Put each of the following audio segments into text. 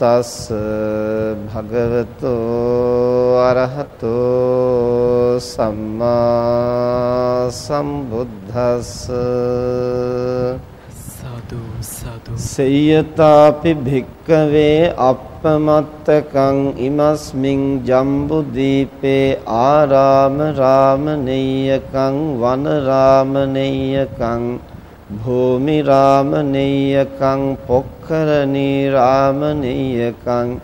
තස් භගවතෝ අරහතෝ සම්මා සම්බුද්දස්ස. සාදු සාදු. සේයතාපි භික්කවේ අප්පමත්තකං ඉමස්මින් ජම්බු දීපේ ආරාම රාමනීයකං වන රාමනීයකං භූමි රාමනීයකං පොක්කරණී රාමනීයකං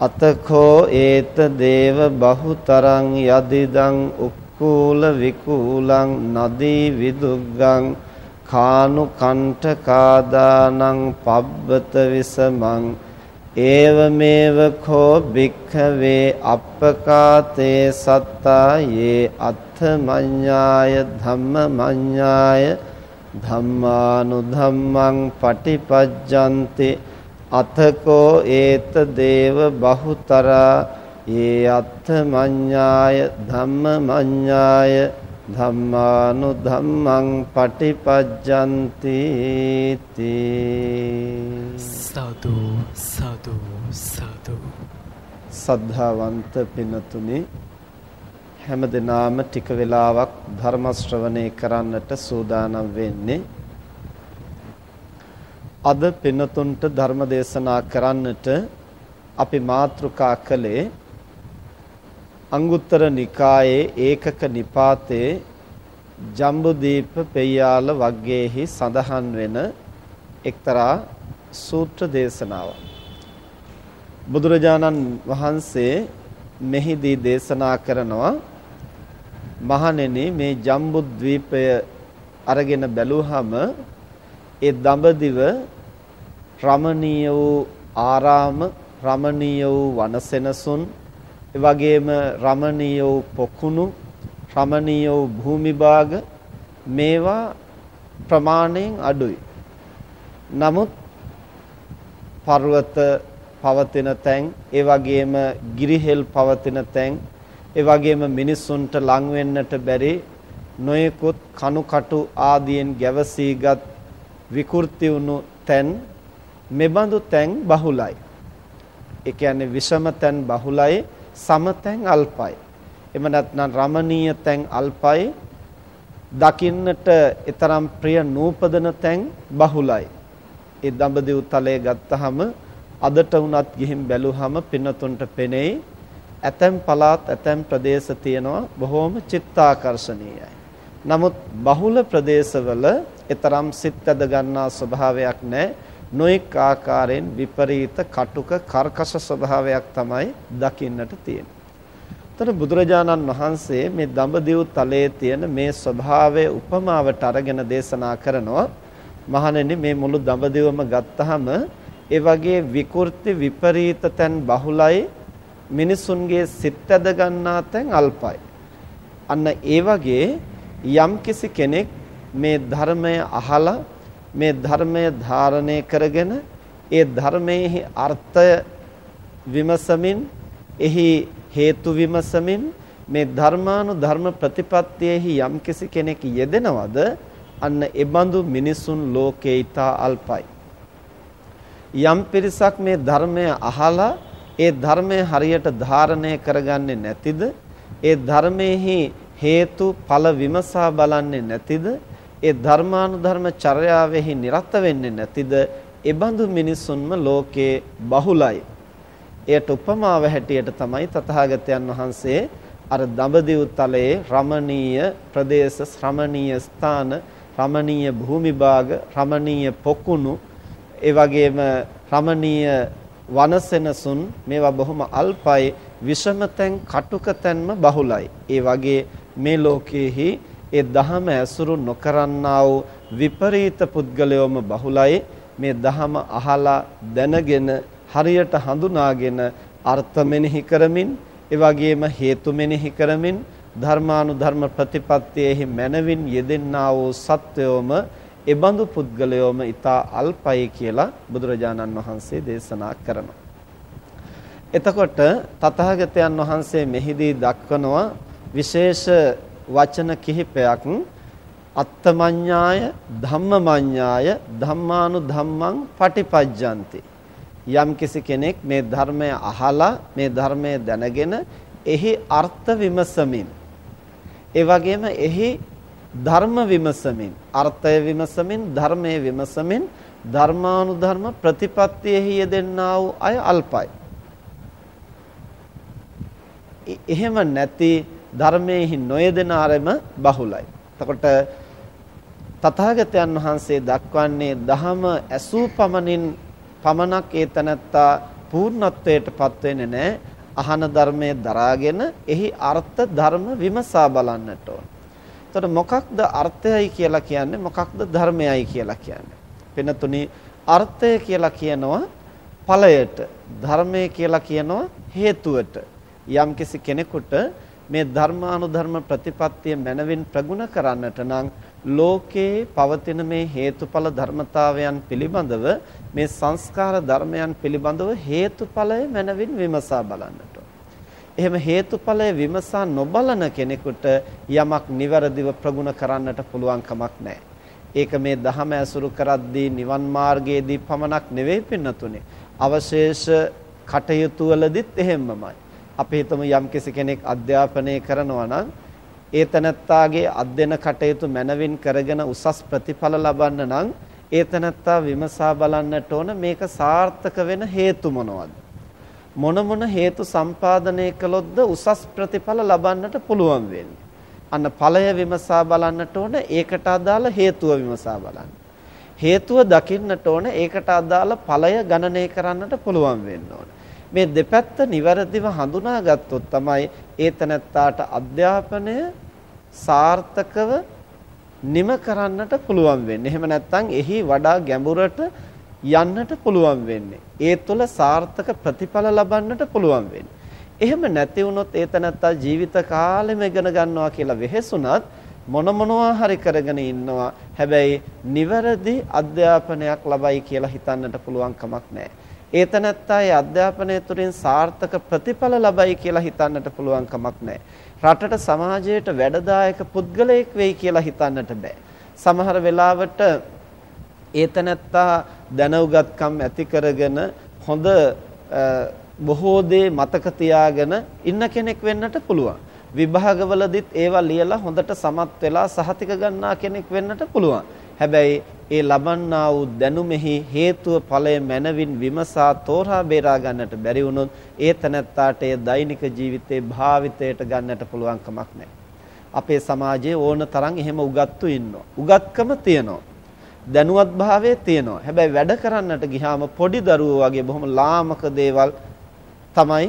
අතකෝ ඒත දේව බහුතරං යදිදං උක්කූල විකූලං නදී විදුග්ගං කානු කණ්ඨකාදානං පබ්බත විසමං ඒවමේව කෝ භික්ඛවේ අප්පකාතේ සත්තායේ අත්ථමඤ්ඤාය ධම්මමඤ්ඤාය ධම්මානුධම්මං පටිපජ්ජන්ති අතකෝ ඒත දේව බහුතරා ඒ අත්ථ මඤ්ඤාය ධම්ම මඤ්ඤාය ධම්මානුධම්මං පටිපජ්ජන්ති සාදු සාදු සාදු. සද්ධාවන්ත පිනතුනේ හැම දිනාම ටික වෙලාවක් ධර්ම ශ්‍රවණය කරන්නට සූදානම් වෙන්නේ. අද පින්නතුන්ට ධර්ම දේශනා කරන්නට අපි මාතෘකා කළේ අංගුත්තර නිකායේ ඒකක නිපාතේ ජම්බුදීප පෙය්‍යාල වග්ගයේහි සඳහන් වෙන එක්තරා සූත්‍ර දේශනාවක් බුදුරජාණන් වහන්සේ මෙහිදී දේශනා කරනවා මහණෙනි මේ ජම්බුද්වීපය අරගෙන බැලුවහම ඒ දඹදිව රමණීය වූ ආරාම රමණීය වූ වනසෙනසුන් ඒ වගේම රමණීය වූ පොකුණු රමණීය වූ භූමි භාග මේවා ප්‍රමාණයෙන් අඩුයි. නමුත් පර්වත පවතින තැන් ඒ වගේම ගිරිහෙල් පවතින තැන් ඒ වගේම මිනිසුන්ට ලං වෙන්නට බැරි නොයෙකුත් කණු කටු ආදියෙන් ගැවසීගත් විකෘති වුණු තැන් මෙබඳු තැන් බහුලයි. ඒ කියන්නේ විෂම තැන් බහුලයි සම තැන් අල්පයි. එම නැත්නම් රමණීය තැන් අල්පයි දකින්නට ඊතරම් ප්‍රිය නූපදන තැන් බහුලයි. ඒ දඹදිව් තලයේ ගත්තහම අදට වුණත් ගිහින් බැලුවහම පින්නතුන්ට පෙනෙයි ඇතැම් පළාත් ඇතැම් ප්‍රදේශ තියෙනවා බොහෝම චිත්තාකර්ශනීයයි. නමුත් බහුල ප්‍රදේශවල ඊතරම් සිත් ඇද ගන්නා ස්වභාවයක් නැහැ. නොඑක් ආකාරයෙන් විපරීත කටුක කර්කශ ස්වභාවයක් තමයි දකින්නට තියෙන්නේ. ତර බුදුරජාණන් වහන්සේ මේ දඹදිව් තලයේ තියෙන මේ ස්වභාවය උපමාවට අරගෙන දේශනා කරනවා. මහණෙනි මේ මුළු දඹදිවම ගත්තහම ඒ වගේ විකෘති විපරීත තැන් බහුලයි මිනිසුන්ගේ සිත් ඇද ගන්නා තැන් අල්පයි. අන්න ඒ වගේ යම්කිසි කෙනෙක් මේ ධර්මය අහලා මේ ධර්මය ධාරණය කරගෙන ඒ ධර්මයේ අර්ථය විමසමින් එහි හේතු විමසමින් මේ ධර්මානු ධර්ම ප්‍රතිපත්තියෙහි යම්කිසි කෙනෙක් යෙදෙනවද අන්න එබඳු මිනිසුන් ලෝකේ ඊතා අල්පයි යම් පිරිසක් මේ ධර්මය අහලා ඒ ධර්මය හරියට ධාරණය කරගන්නේ නැතිද? ඒ ධර්මයේහි හේතු ඵල විමසා බලන්නේ නැතිද? ඒ ධර්මානුධර්ම චර්යාවෙහි නිරත වෙන්නේ නැතිද? එබඳු මිනිසුන්ම ලෝකේ බහුලයි. එයට උපමාව හැටියට තමයි තථාගතයන් වහන්සේ අර දඹදිව් තලයේ රමණීය ප්‍රදේශ ශ්‍රමණීය ස්ථාන රමණීය භූමි භාග රමණීය පොකුණු ඒ වගේම රමණීය වනසෙනසුන් මේවා බොහොම අල්පයි විෂමතෙන් කටුකතෙන්ම බහුලයි. ඒ වගේ මේ ලෝකයේහි ඒ දහම ඇසුරු නොකරන්නා වූ විපරීත පුද්ගලයෝම බහුලයි. මේ දහම අහලා දැනගෙන හරියට හඳුනාගෙන අර්ථ මෙනෙහි කරමින් ඒ වගේම හේතු මෙනෙහි කරමින් ධර්මානුධර්ම ප්‍රතිපත්තියෙහි මනවින් යෙදෙන්නා වූ සත්වයෝම එබඳු පුද්ගලයෝම ඊතා අල්පයි කියලා බුදුරජාණන් වහන්සේ දේශනා කරනවා. එතකොට තථාගතයන් වහන්සේ මෙහිදී දක්වනවා විශේෂ වචන කිහිපයක් අත්තමඤ්ඤාය ධම්මමඤ්ඤාය ධම්මානු ධම්මං පටිපජ්ජಂತಿ යම් කිසි කෙනෙක් මේ ධර්මය අහලා මේ ධර්මය දැනගෙන එහි අර්ථ විමසමින් ඒ වගේම එහි ධර්ම විමසමින් අර්ථය විමසමින් ධර්මයේ විමසමින් ධර්මානුධර්ම ප්‍රතිපත්තියෙහි යෙදෙන්නා වූ අය අල්පයි. එහෙම නැති ධර්මයේහි නොයෙදෙන අරම බහුලයි. එතකොට තථාගතයන් වහන්සේ දක්වන්නේ දහම ඇසූ පමණින් පමණක් ඒ තනත්තා පූර්ණත්වයටපත් වෙන්නේ නැහැ. අහන ධර්මයේ දරාගෙන එහි අර්ථ ධර්ම විමසා බලන්නට ඕන. එතකොට මොකක්ද අර්ථයයි කියලා කියන්නේ මොකක්ද ධර්මයයි කියලා කියන්නේ. වෙනතුනි අර්ථය කියලා කියනවා ඵලයට ධර්මය කියලා කියනවා හේතුවට. යම්කිසි කෙනෙකුට මේ ධර්මානුධර්ම ප්‍රතිපත්තිය මනවින් ප්‍රගුණ කරන්නට නම් ලෝකේ පවතින මේ හේතුඵල ධර්මතාවයන් පිළිබඳව මේ සංස්කාර ධර්මයන් පිළිබඳව හේතුඵලය මනවින් විමසා බලන්නට එහෙම හේතුඵලය විමසා නොබලන කෙනෙකුට යමක් නිවැරදිව ප්‍රගුණ කරන්නට පුළුවන් කමක් නැහැ. ඒක මේ දහම ඇසුරු කරද්දී නිවන් මාර්ගයේදී පමණක් නෙවෙයි පින්නතුනේ. අවශේෂ කටයුතු වලදීත් එහෙම්මමයි. අපි හිතමු යම්කිසි කෙනෙක් අධ්‍යාපනය කරනවා නම් ඒ තනත්තාගේ අධ්‍යයන කටයුතු මනවින් කරගෙන උසස් ප්‍රතිඵල ලබන්න නම් ඒ තනත්තා විමසා බලන්නට ඕන මේක සාර්ථක වෙන හේතු මොනවද මොන මොන හේතු සම්පාදනය කළොත්ද උසස් ප්‍රතිඵල ලබන්නට පුළුවන් වෙන්නේ? අන්න ඵලය විමසා බලන්නට ඕන ඒකට අදාළ හේතුව විමසා බලන්න. හේතුව දකින්නට ඕන ඒකට අදාළ ඵලය ගණනය කරන්නට පුළුවන් වෙන්න ඕන. මේ දෙපැත්ත નિවරදිව හඳුනාගත්තොත් තමයි ඒතනත්තාට අධ්‍යාපනය සාර්ථකව නිම කරන්නට පුළුවන් වෙන්නේ. එහෙම නැත්නම් එහි වඩා ගැඹුරට යන්නට පුළුවන් වෙන්නේ. ඒ තුළ සාර්ථක ප්‍රතිඵල ලබන්නට පුළුවන් වෙන්නේ. එහෙම නැති වුණොත් ඒතනත්තා ජීවිත කාලෙම ඉගෙන ගන්නවා කියලා වෙහෙසුණත් මොන මොනවා හරි කරගෙන ඉන්නවා. හැබැයි නිවැරදි අධ්‍යාපනයක් ලබයි කියලා හිතන්නට පුළුවන් කමක් නැහැ. ඒතනත්තා ඒ අධ්‍යාපනය තුළින් සාර්ථක ප්‍රතිඵල ලබයි කියලා හිතන්නට පුළුවන් කමක් නැහැ. රටට සමාජයට වැඩදායක පුද්ගලයෙක් වෙයි කියලා හිතන්නට බෑ. සමහර වෙලාවට ඒතනත්තා දැනුගත්කම් ඇති කරගෙන හොඳ බොහෝ දේ මතක තියාගෙන ඉන්න කෙනෙක් වෙන්නට පුළුවන්. විභාගවලදීත් ඒවා ලියලා හොඳට සමත් වෙලා සහතික ගන්නා කෙනෙක් වෙන්නට පුළුවන්. හැබැයි ඒ ලබන්නා වූ දැනුමෙහි හේතුව ඵලය මනවින් විමසා තෝරා බේරා ගන්නට බැරි වුණොත් ඒ තනත්තාට ඒ දෛනික ජීවිතේ භාවිතයට ගන්නට පුළුවන් කමක් නැහැ. අපේ සමාජයේ ඕන තරම් එහෙම උගත්තු ඉන්නවා. උගත්කම තියෙනවා. දැනුවත් භාවයේ තියෙනවා. හැබැයි වැඩ කරන්නට ගියාම පොඩි දරුවෝ වගේ බොහොම ලාමක දේවල් තමයි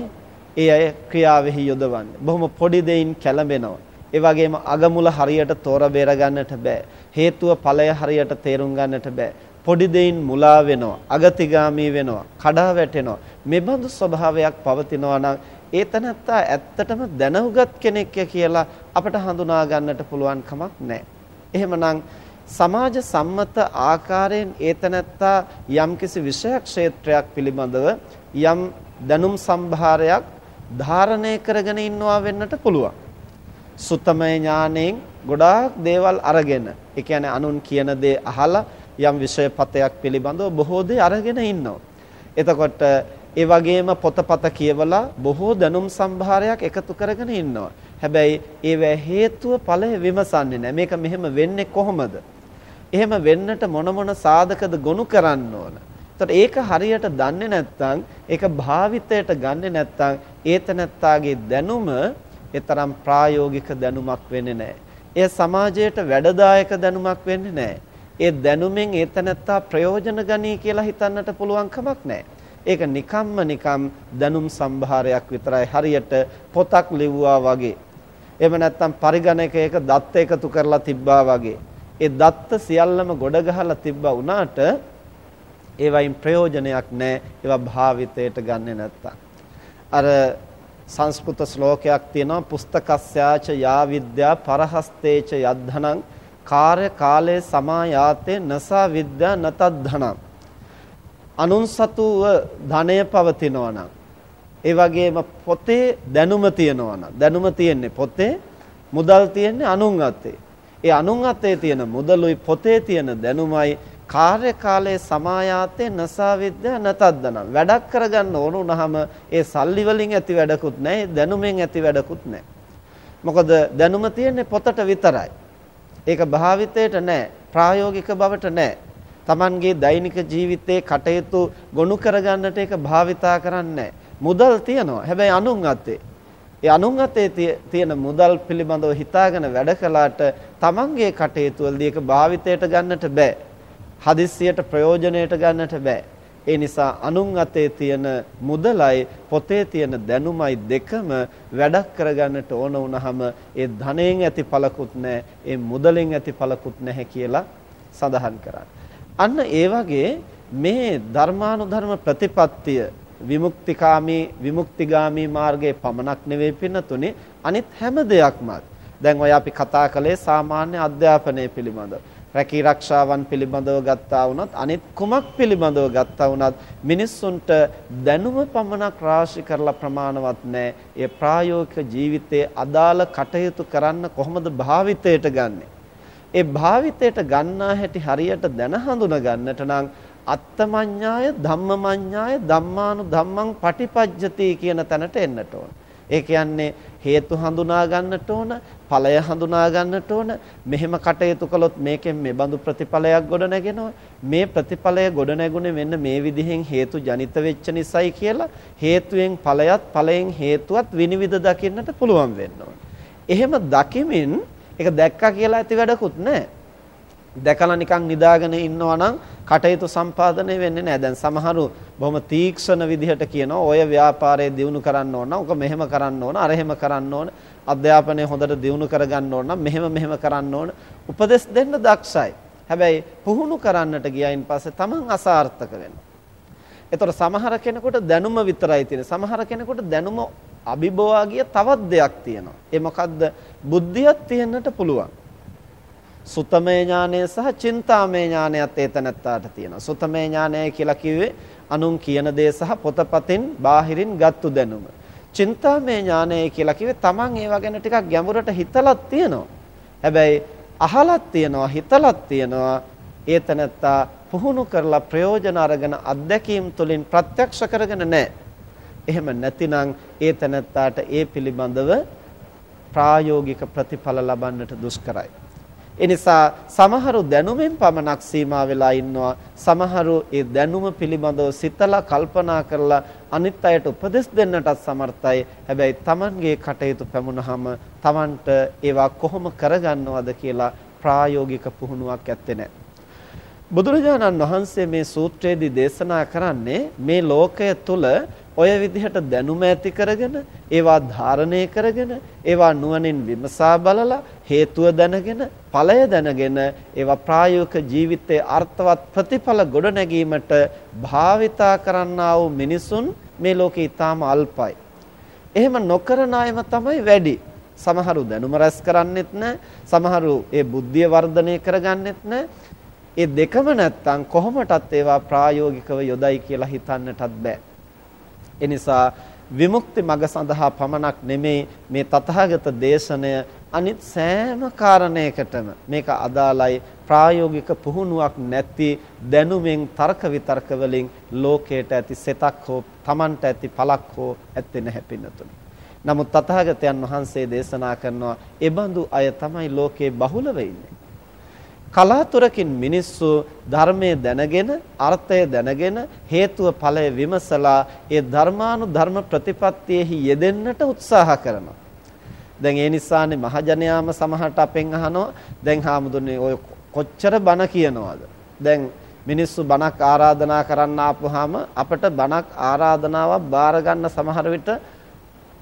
ඒ අය ක්‍රියාවෙහි යොදවන්නේ. බොහොම පොඩි දෙයින් කැළඹෙනවා. ඒ වගේම අගමුල හරියට තෝර බේර ගන්නට බෑ. හේතුව ඵලය හරියට තේරුම් ගන්නට බෑ. පොඩි දෙයින් මුලා වෙනවා, අගතිගාමී වෙනවා, කඩා වැටෙනවා. මෙබඳු ස්වභාවයක් පවතිනවා නම් ඒ තනත්තා ඇත්තටම දැනුගත් කෙනෙක් කියලා අපට හඳුනා ගන්නට පුළුවන් කමක් නැහැ. එහෙමනම් සමාජ සම්මත ආකාරයෙන් ඒතනත්තා යම්කිසි විෂය ක්ෂේත්‍රයක් පිළිබඳව යම් දැනුම් සම්භාරයක් ධාරණය කරගෙන ඉන්නවා වෙන්නට පුළුවන්. සුත්තමය ඥාණයෙන් ගොඩාක් දේවල් අරගෙන, ඒ කියන්නේ අනුන් කියන දේ අහලා යම් විෂයපතයක් පිළිබඳව බොහෝ දේ අරගෙන ඉන්නවා. එතකොට ඒ වගේම පොතපත කියවලා බොහෝ දැනුම් සම්භාරයක් එකතු කරගෙන ඉන්නවා. හැබැයි ඒව හේතුව ඵලය විමසන්නේ නැහැ. මේක මෙහෙම වෙන්නේ කොහොමද? එහෙම වෙන්නට මොන මොන සාධකද ගොනු කරන්න ඕන? එතකොට ඒක හරියට දන්නේ නැත්නම් ඒක භාවිතයට ගන්නෙ නැත්නම් ඒතනත්තාගේ දැනුම ඒතරම් ප්‍රායෝගික දැනුමක් වෙන්නේ නැහැ. ඒ සමාජයට වැඩදායක දැනුමක් වෙන්නේ නැහැ. ඒ දැනුමෙන් ඒතනත්තා ප්‍රයෝජන ගනී කියලා හිතන්නට පුළුවන් කමක් නැහැ. ඒක නිකම්ම නිකම් දැනුම් සම්භාරයක් විතරයි හරියට පොතක් ලිව්වා වගේ. එහෙම නැත්නම් පරිගණකයක දත්ත එකතු කරලා තිබ්බා වගේ. ඒ දත්ත සියල්ලම ගොඩ ගහලා තිබ්බා වුණාට ඒවයින් ප්‍රයෝජනයක් නැහැ. ඒවා භාවිතයට ගන්නෙ නැත්තම්. අර සංස්කෘත ශ්ලෝකයක් තියෙනවා පුස්තකස්යාච යා විද්‍යා පරහස්තේච යද්ධනං කාර්ය කාලේ සමායාතේ නසා විද්‍යා නතද්ධනං අනුන් සතුව ධනය පවතිනවා නම් ඒ වගේම පොතේ දැනුම තියෙනවා නම් දැනුම තියෙන්නේ පොතේ මුදල් තියෙන්නේ අනුන් අතේ. ඒ අනුන් අතේ තියෙන මුදලුයි පොතේ තියෙන දැනුමයි කාර්ය කාලයේ සමායාතේ නසා විද්‍යා නැතද්දනම් වැඩක් කරගන්න ඕන උනහම ඒ සල්ලි වලින් ඇති වැඩකුත් නැහැ දැනුමෙන් ඇති වැඩකුත් නැහැ. මොකද දැනුම තියෙන්නේ පොතට විතරයි. ඒක භාවිතයට නැහැ ප්‍රායෝගික බවට නැහැ. Tamanගේ දෛනික ජීවිතේ කටයුතු ගොනු කරගන්නට ඒක භාවිතා කරන්නේ මුදල් තියනවා. හැබැයි අනුන් අතේ. ඒ අනුන් අතේ තියෙන මුදල් පිළිබඳව හිතාගෙන වැඩ කළාට Tamanගේ කටයුතු වලදී ඒක භාවිතයට ගන්නට බෑ. හදිස්සියට ප්‍රයෝජනයට ගන්නට බෑ. ඒ නිසා අනුන් අතේ තියෙන මුදලයි පොතේ තියෙන දැනුමයි දෙකම වැඩක් කරගන්නට ඕන වුණාම ඒ ධනයෙන් ඇති පළකුත් නැහැ ඒ මුදලෙන් ඇති පළකුත් නැහැ කියලා සඳහන් කරන්නේ. අන්න ඒ වගේ මේ ධර්මානුධර්ම ප්‍රතිපත්තිය විමුක්තිකාමී විමුක්තිගාමී මාර්ගයේ පමණක් නෙවෙයි පින්නතුනේ අනිත් හැම දෙයක්ම දැන් ඔය අපි කතා කළේ සාමාන්‍ය අධ්‍යාපනය පිළිබඳව රැකී රක්ෂාවන් පිළිබඳව ගත්තා වුණත් අනිත් කුමක් පිළිබඳව ගත්තා වුණත් මිනිස්සුන්ට දැනුම පමණක් රාශි කරලා ප්‍රමාණවත් නැහැ. ඒ ප්‍රායෝගික ජීවිතයේ අදාළ කටයුතු කරන්න කොහොමද භාවිතයට ගන්නේ? ඒ භාවිතයට ගන්නා හැටි හරියට දැන හඳුනා ගන්නට නම් අත්තමඤ්ඤාය ධම්මමඤ්ඤාය ධම්මානු ධම්මං පටිපජ්ජති කියන තැනට එන්නට ඕන. ඒ කියන්නේ හේතු හඳුනා ගන්නට ඕන, ඵලය හඳුනා ගන්නට ඕන. මෙහෙම කටයුතු කළොත් මේකෙන් මේ බඳු ප්‍රතිඵලයක් ගොඩ නැගෙනවා. මේ ප්‍රතිඵලය ගොඩ නැගුණේ මෙන්න මේ විදිහෙන් හේතු ජනිත වෙච්ච නිසායි කියලා හේතුයෙන් ඵලයත් ඵලයෙන් හේතුවත් විනිවිද දකින්නට පුළුවන් වෙන්න එහෙම දකිමින් ඒක දැක්කා කියලා ඇති වැඩකුත් නැහැ. දැකලා නිකන් නිදාගෙන ඉන්නවා නම් කටයුතු සම්පාදනය වෙන්නේ නැහැ. දැන් සමහරු බොහොම තීක්ෂණ විදිහට කියනවා ඔය ව්‍යාපාරය දියුණු කරන්න ඕන නම් ඔක මෙහෙම කරන්න ඕන අර එහෙම කරන්න ඕන අධ්‍යාපනය හොඳට දියුණු කරගන්න ඕන නම් මෙහෙම මෙහෙම කරන්න ඕන උපදෙස් දෙන්න දක්ෂයි. හැබැයි පුහුණු කරන්නට ගියයින් පස්සේ Taman අසාර්ථක වෙනවා. ඒතර සමහර කෙනෙකුට දැනුම විතරයි තියෙන්නේ. සමහර කෙනෙකුට දැනුම අභිබවා ගිය තවත් දෙයක් තියෙනවා. ඒ මොකද්ද? බුද්ධියක් තියෙන්නට පුළුවන්. සුතමේ ඥානය සහ චින්තාමේ ඥානයත් ඒතනත්තාට තියෙනවා. සුතමේ ඥානය කියලා කිව්වේ අනුන් කියන දේ සහ පොතපතින් බාහිරින් ගත්තු දැනුම. චින්තාමේ ඥානය කියලා කිව්වේ Taman ඒවා ගැන ටිකක් ගැඹුරට හිතලත් තියෙනවා. හැබැයි අහලත් තියෙනවා හිතලත් තියෙනවා ඒතනත්තා පුහුණු කරලා ප්‍රයෝජන අරගෙන අත්දැකීම් තුළින් ප්‍රත්‍යක්ෂ කරගෙන නැහැ. එහෙම නැතිනම් ඒ තැනත්තාට ඒ පිළිබඳව ප්‍රායෝගික ප්‍රතිඵල ලබන්නට දුෂ්කරයි. ඒ නිසා සමහරු දැනුමෙන් පමණක් සීමා වෙලා ඉන්නවා. සමහරු ඒ දැනුම පිළිබඳව සිතලා කල්පනා කරලා අනිත් අයට උපදෙස් දෙන්නටත් සමර්ථයි. හැබැයි Tamanගේ කටයුතු පැමුණහම Tamanට ඒවා කොහොම කරගන්නවද කියලා ප්‍රායෝගික පුහුණුවක් ඇත්තේ නැහැ. බුදුරජාණන් වහන්සේ මේ සූත්‍රයේදී දේශනා කරන්නේ මේ ලෝකය තුල ඔය විදිහට දැනුම ඇති කරගෙන ඒවා ධාරණය කරගෙන ඒවා නුවණින් විමසා බලලා හේතුව දැනගෙන ඵලය දැනගෙන ඒවා ප්‍රායෝගික ජීවිතයේ අර්ථවත් ප්‍රතිඵල ගොඩනැගීමට භාවිතා කරන්නා වූ මිනිසුන් මේ ලෝකේ ඊටාම අල්පයි. එහෙම නොකරන අයම තමයි වැඩි. සමහරු දැනුම රැස් කරන්නෙත් නැහැ. සමහරු ඒ බුද්ධිය වර්ධනය කරගන්නෙත් නැහැ. ඒ දෙකම නැත්තම් කොහොමටත් ඒවා ප්‍රායෝගිකව යොදයි කියලා හිතන්නටත් බෑ. එනිසා විමුක්ති මඟ සඳහා පමණක් නෙමේ මේ තථාගත දේශනය අනිත් සෑම කාරණයකටම මේක අදාළයි ප්‍රායෝගික පුහුණුවක් නැති දැනුමෙන් තර්ක විතර්ක වලින් ලෝකයට ඇති සෙතක් හෝ Tamanට ඇති පළක් හෝ ඇත්තේ නැහැ පින්නතුනි. නමුත් තථාගතයන් වහන්සේ දේශනා කරනවා ඒ බඳු අය තමයි ලෝකේ බහුලව ඉන්නේ. කලාතුරකින් මිනිස්සු ධර්මයේ දැනගෙන අර්ථය දැනගෙන හේතුව ඵලය විමසලා ඒ ධර්මානු ධර්ම ප්‍රතිපත්තියෙහි යෙදෙන්නට උත්සාහ කරනවා. දැන් ඒ නිසානේ මහජනයාම සමහරට අපෙන් අහනවා දැන් හාමුදුරනේ ඔය කොච්චර බණ කියනවද? දැන් මිනිස්සු බණක් ආරාධනා කරන්න ආපුවාම අපිට බණක් ආරාධනාවක් බාර ගන්න සමහර විට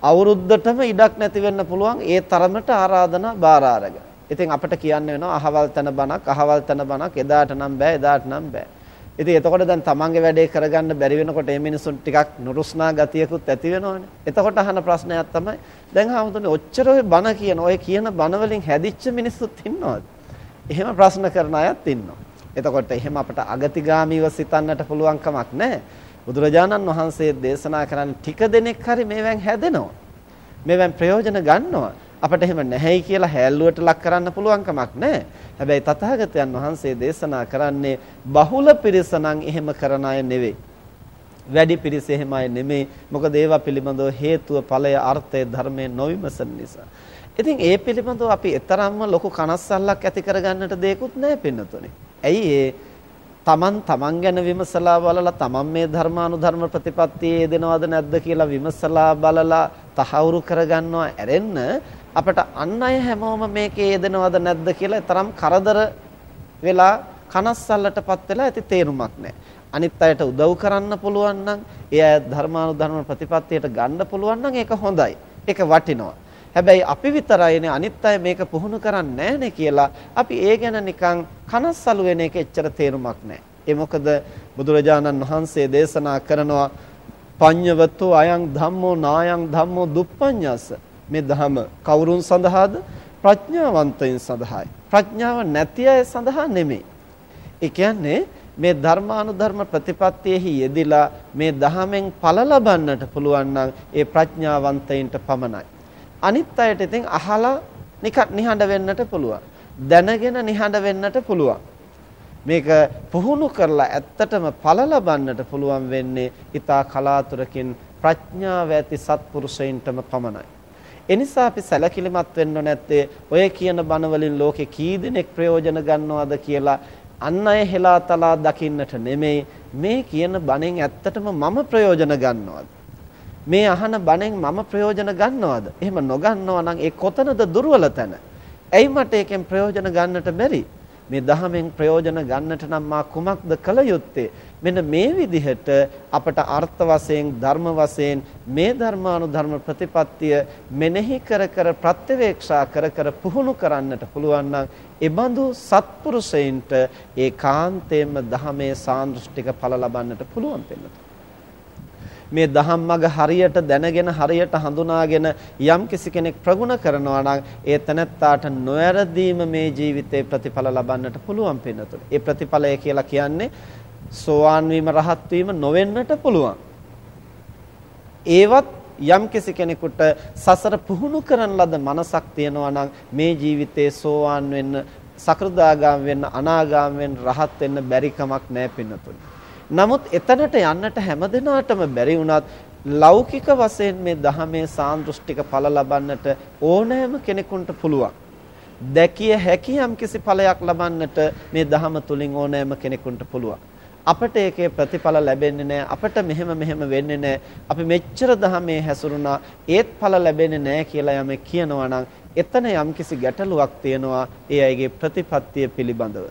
අවුරුද්දටම ඉඩක් නැති වෙන්න පුළුවන් ඒ තරමට ආරාධනා බාර අරගෙන. ඉතින් අපිට කියන්න වෙනවා අහවල් තන බණක් අහවල් තන බණක් එදාට නම් බෑ එදාට නම් බෑ. ඉතින් එතකොට දැන් තමන්ගේ වැඩේ කරගන්න බැරි වෙනකොට මේ මිනිසුන් ටිකක් නුරුස්නා ගතියකුත් ඇති වෙනවනේ. එතකොට අහන ප්‍රශ්නයක් තමයි දැන් ආමුතුනේ ඔච්චර ඔය බණ කියන ඔය කියන බණ වලින් හැදිච්ච මිනිස්සුත් ඉන්නවද? එහෙම ප්‍රශ්න කරන අයත් ඉන්නවා. එතකොට එහෙම අපට අගතිගාමීව සිතන්නට පුළුවන් කමක් නැහැ. බුදුරජාණන් වහන්සේ දේශනා කරන්නේ ටික දෙනෙක් හරි මේවෙන් හැදෙනවා. මේවෙන් ප්‍රයෝජන ගන්නවා. අපිට එහෙම නැහැයි කියලා හැල්ලුවට ලක් කරන්න පුළුවන් කමක් නැහැ. හැබැයි තථාගතයන් වහන්සේ දේශනා කරන්නේ බහුල පිරිස නම් එහෙම කරන අය නෙවෙයි. වැඩි පිරිස එහෙම අය නෙමෙයි. මොකද ඒවා පිළිබඳව හේතුව ඵලය අර්ථය ධර්මයේ නොවිමසන නිසා. ඉතින් ඒ පිළිබඳව අපි තරම්ම ලොකු කනස්සල්ලක් ඇති කරගන්නට දෙයක්වත් නැහැ පින්නතුනේ. ඇයි ඒ තමන් තමන් ගැන විමසලා බලලා තමන් මේ ධර්මානුධර්ම ප්‍රතිපත්තියේ යෙදෙනවද නැද්ද කියලා විමසලා බලලා තහවුරු කරගන්නවා ඇරෙන්න අපට අන් අය හැමෝම මේකේ යෙදෙනවද නැද්ද කියලා තරම් කරදර වෙලා කනස්සල්ලටපත් වෙලා ඇති තේරුමක් නැහැ. අනිත් අයට උදව් කරන්න පුළුවන් නම් ඒ අය ධර්මානුධර්ම ප්‍රතිපත්තියට ගන්න පුළුවන් නම් ඒක හොඳයි. ඒක වටිනවා. හැබැයි අපි විතරයිනේ අනිත් අය මේක පුහුණු කරන්නේ නැහනේ කියලා අපි ඒ ගැන නිකන් කනස්සලු වෙන එක එච්චර තේරුමක් නැහැ. ඒ මොකද බුදුරජාණන් වහන්සේ දේශනා කරනවා පඤ්ඤවතෝ අයං ධම්මෝ නායං ධම්මෝ දුප්පඤ්ඤස මේ ධම කවුරුන් සඳහාද ප්‍රඥාවන්තයින් සඳහායි. ප්‍රඥාව නැති අය සඳහා නෙමෙයි. ඒ කියන්නේ මේ ධර්මානුධර්ම ප්‍රතිපත්තියෙහි යෙදිලා මේ ධහමෙන් ඵල ලබන්නට පුළුවන් නම් ඒ ප්‍රඥාවන්තයින්ට පමණයි. අනිත් අයට ඉතින් අහලා නිකන් නිහඬ වෙන්නට පුළුවන්. දැනගෙන නිහඬ වෙන්නට පුළුවන්. මේක පුහුණු කරලා ඇත්තටම ඵල ලබන්නට පුළුවන් වෙන්නේ ඊතා කලාතුරකින් ප්‍රඥාව ඇති සත්පුරුෂයින්ටම පමණයි. එනිසා අපි සැලකිලිමත් වෙන්න නැත්තේ ඔය කියන බණ වලින් ලෝකේ කී දෙනෙක් ප්‍රයෝජන ගන්නවද කියලා අන් අය හෙලා තලා දකින්නට නෙමෙයි මේ කියන බණෙන් ඇත්තටම මම ප්‍රයෝජන ගන්නවද මේ අහන බණෙන් මම ප්‍රයෝජන ගන්නවද? එහෙම නොගන්නවා නම් ඒ කොතනද දුර්වල තැන? ඇයි මට ඒකෙන් ප්‍රයෝජන ගන්නට බැරි? මේ දහමෙන් ප්‍රයෝජන ගන්නට නම් මා කුමක්ද කළ යුත්තේ? මෙන්න මේ විදිහට අපට අර්ථ වශයෙන් ධර්ම වශයෙන් මේ ධර්මානුධර්ම ප්‍රතිපත්තිය මෙනෙහි කර කර ප්‍රත්‍යවේක්ෂා කර කර පුහුණු කරන්නට පුළුවන් නම් ඒ බඳු සත්පුරුෂයින්ට ඒකාන්තයෙන්ම ධහමේ සාන්දෘෂ්ටික ඵල ලබන්නට පුළුවන් වෙනවා. මේ දහම් මඟ හරියට දැනගෙන හරියට හඳුනාගෙන යම් කිසි කෙනෙක් ප්‍රගුණ කරනවා නම් ඒ තනත්තාට නොයරදීම මේ ජීවිතේ ප්‍රතිඵල ලබන්නට පුළුවන් පින්නතුල. ඒ ප්‍රතිඵලය කියලා කියන්නේ සෝවාන් වීම රහත් වීම නොවෙන්නට පුළුවන්. ඒවත් යම් කිසි කෙනෙකුට සසර පුහුණු කරන ලද මනසක් තියෙනවා නම් මේ ජීවිතේ සෝවාන් වෙන්න සකෘදාගාම වෙන්න අනාගාම වෙන්න රහත් වෙන්න බැරි කමක් නැහැ පින්නතුනි. නමුත් එතනට යන්නට හැමදෙනාටම බැරි වුණත් ලෞකික වශයෙන් මේ ධහමේ සාන්දෘෂ්ටික ඵල ලබන්නට ඕනෑම කෙනෙකුට පුළුවන්. දැකිය හැකි යම් කිසි ඵලයක් ලබන්නට මේ ධහම තුලින් ඕනෑම කෙනෙකුට පුළුවන්. අපට ඒකේ ප්‍රතිඵල ලැබෙන්නේ නැහැ අපට මෙහෙම මෙහෙම වෙන්නේ නැහැ අපි මෙච්චර ධහමේ හැසිරුණා. ඒත් ඵල ලැබෙන්නේ නැහැ කියලා යමෙක් කියනවා නම් එතන යම්කිසි ගැටලුවක් තියෙනවා ඒ අයගේ ප්‍රතිපත්තිය පිළිබඳව.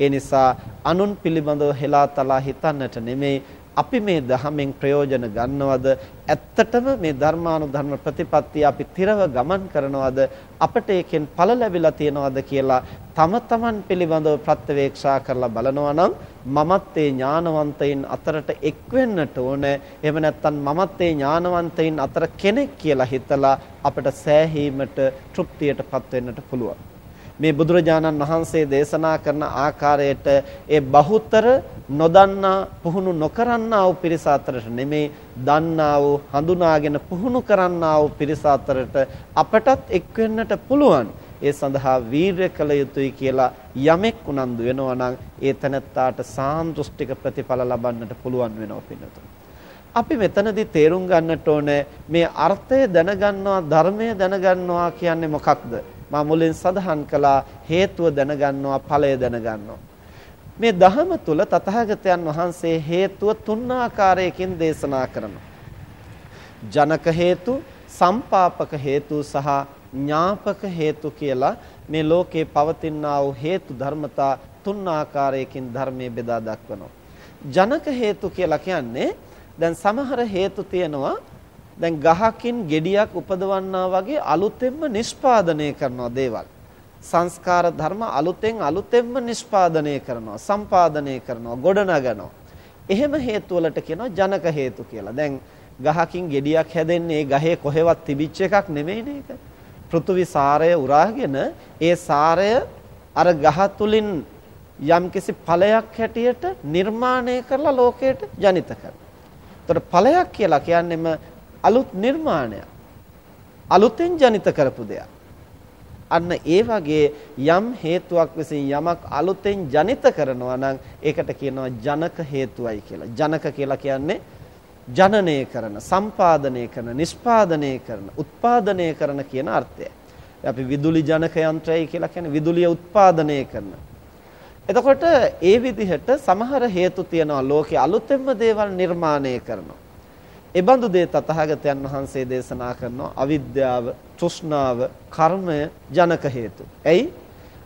ඒ නිසා අනුන් පිළිබඳව හෙලා තලා හිතන්නට නෙමෙයි. අපි මේ ධහමෙන් ප්‍රයෝජන ගන්නවද? ඇත්තටම මේ ධර්මානුධර්ම ප්‍රතිපත්තිය අපි තිරව ගමන් කරනවද? අපට ඒකෙන් ඵල ලැබිලා තියනවද කියලා තම තමන් පිළිබඳව ප්‍රත්‍යවේක්ෂා කරලා බලනවා නම් මමත් ඒ ඥානවන්තයින් අතරට එක් වෙන්නට ඕනේ. එහෙම නැත්නම් මමත් ඒ ඥානවන්තයින් අතර කෙනෙක් කියලා හිතලා අපට සෑහීමට තෘප්තියටපත් වෙන්නට පුළුවන්. මේ බුදුරජාණන් වහන්සේ දේශනා කරන ආකාරයට ඒ බහුතර නොදන්නා පුහුණු නොකරන්නා වූ පිරිස අතරට නෙමේ දන්නා වූ හඳුනාගෙන පුහුණු කරන්නා වූ පිරිස අතරට අපටත් එක් වෙන්නට පුළුවන්. ඒ සඳහා වීරය කළ යුතුයි කියලා යමෙක් උනන්දු වෙනවා නම් ඒ තනත්තාට සාන්දෘෂ්ටික ප්‍රතිඵල ලබන්නට පුළුවන් වෙනවා පින්නතුනි. අපි මෙතනදී තේරුම් ගන්නට ඕනේ මේ අර්ථය දැනගන්නවා ධර්මය දැනගන්නවා කියන්නේ මොකක්ද? මා මුලින් සඳහන් කළා හේතුව දැනගන්නවා ඵලය දැනගන්නවා. මේ ධහම තුල තථාගතයන් වහන්සේ හේතුව තුන් ආකාරයකින් දේශනා කරනවා. ජනක හේතු, සම්පාපක හේතු සහ ඥාපක හේතු කියලා මේ ලෝකේ පවතිනා වූ හේතු ධර්මතා තුන් ආකාරයකින් ධර්මයේ බෙදා දක්වනවා. ජනක හේතු කියලා කියන්නේ දැන් සමහර හේතු තියෙනවා දැන් ගහකින් ගෙඩියක් උපදවන්නා වගේ අලුතෙන්ම නිෂ්පාදනය කරනවා දේවල්. සංස්කාර ධර්ම අලුතෙන් අලුතෙන්ම නිෂ්පාදනය කරනවා, සම්පාදනය කරනවා, ගොඩනගනවා. එහෙම හේතු වලට කියනවා ජනක හේතු කියලා. දැන් ගහකින් ගෙඩියක් හැදෙන්නේ ඒ ගහේ කොහෙවත් තිබිච්ච එකක් නෙමෙයිනේ ඒක. පෘථුවි සාරය උරාගෙන ඒ සාරය අර ගහ තුලින් යම්කිසි ඵලයක් හැටියට නිර්මාණය කරලා ලෝකයට ජනිත කරනවා. එතකොට ඵලයක් කියලා කියන්නේම අලුත් නිර්මාණයක්. අලුතෙන් ජනිත කරපු දෙයක්. අන්න ඒ වගේ යම් හේතුවක් විසින් යමක් අලුතෙන් ජනිත කරනවා නම් ඒකට කියනවා ජනක හේතුවයි කියලා. ජනක කියලා කියන්නේ ජනනය කරන, සම්පාදනය කරන, නිෂ්පාදනය කරන, උත්පාදනය කරන කියන අර්ථය. අපි විදුලි ජනක යන්ත්‍රයයි කියලා කියන්නේ විදුලිය උත්පාදනය කරන. එතකොට ඒ විදිහට සමහර හේතු තියනවා ලෝකේ අලුතෙන්ම දේවල් නිර්මාණය කරනවා. ඒ බඳු දේ තථාගතයන් වහන්සේ දේශනා කරනවා අවිද්‍යාව, තෘෂ්ණාව, කර්මය ජනක හේතු. එයි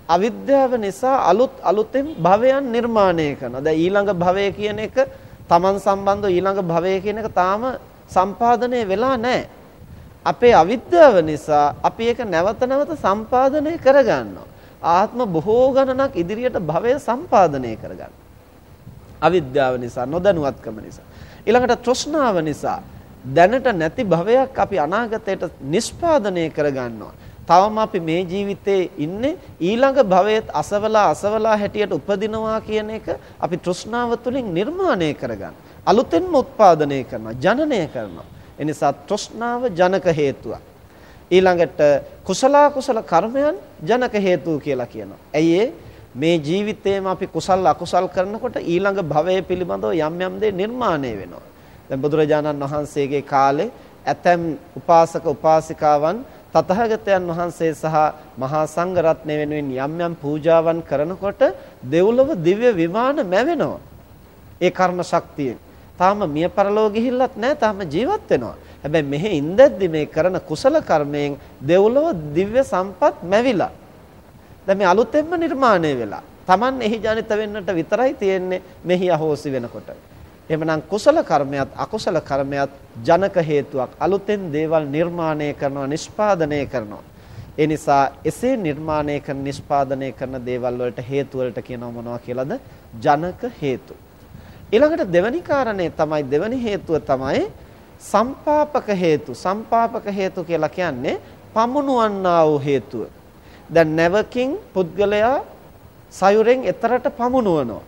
අවිද්‍යාව නිසා අලුත් අලුතෙන් භවයන් නිර්මාණය කරනවා. දැන් ඊළඟ භවය කියන එක Taman සම්බන්ධව ඊළඟ භවය කියන එක තාම සම්පාදනය වෙලා නැහැ. අපේ අවිද්‍යාව නිසා අපි ඒක නැවත නැවත සම්පාදනය කරගන්නවා. ආත්ම බොහෝ ගණනක් ඉදිරියට භවය සම්පාදනය කරගන්න. අවිද්‍යාව නිසා නොදැනුවත්කම නිසා. ඊළඟට තෘෂ්ණාව නිසා දැනට නැති භවයක් අපි අනාගතයට නිෂ්පාදනය කරගන්නවා. තවම අපි මේ ජීවිතේ ඉන්නේ ඊළඟ භවයේත් අසවලා අසවලා හැටියට උපදිනවා කියන එක අපි තෘෂ්ණාව තුළින් නිර්මාණය කරගන්න. අලුතෙන්ම උත්පාදනය කරනවා, ජනනය කරනවා. එනිසා තෘෂ්ණාව ජනක හේතුවක්. ඊළඟට කුසල කුසල කර්මයන් ජනක හේතු කියලා කියනවා. ඇයි මේ ජීවිතේම අපි කුසල් අකුසල් කරනකොට ඊළඟ භවය පිළිබඳව යම් යම් දේ නිර්මාණය වෙනවා. දැන් බුදුරජාණන් වහන්සේගේ කාලේ ඇතැම් උපාසක උපාසිකාවන් තථාගතයන් වහන්සේ සහ මහා සංඝ රත්නය වෙනුවෙන් යම් යම් පූජාවන් කරනකොට දෙව්ලොව දිව්‍ය විමාන මැවෙනවා. ඒ කර්ම ශක්තියෙන්. තාම මිය පරලෝ ගිහිල්ලත් නැහැ තාම ජීවත් වෙනවා. හැබැයි මෙහි ඉඳද්දි මේ කරන කුසල කර්මයෙන් දෙව්ලොව දිව්‍ය සම්පත් මැවිලා. දැන් මේ අලුතෙන්ම නිර්මාණය වෙලා. Taman එහි ජනිත වෙන්නට විතරයි තියෙන්නේ මෙහි අහෝසි වෙනකොට. එහෙමනම් කුසල කර්මයක් අකුසල කර්මයක් ජනක හේතුවක් අලුතෙන් දේවල් නිර්මාණය කරනවා නිෂ්පාදනය කරනවා. ඒ නිසා එසේ නිර්මාණය කරන නිෂ්පාදනය කරන දේවල් වලට හේතු වලට කියනවා මොනවා කියලාද? ජනක හේතු. ඊළඟට දෙවැනි කාරණේ තමයි දෙවැනි හේතුව තමයි සම්පාපක හේතු. සම්පාපක හේතු කියලා කියන්නේ පමුණුවන්නා වූ හේතුව. දැන් නැවකින් පුද්ගලයා සයුරෙන් එතරට පමුණුවනවා.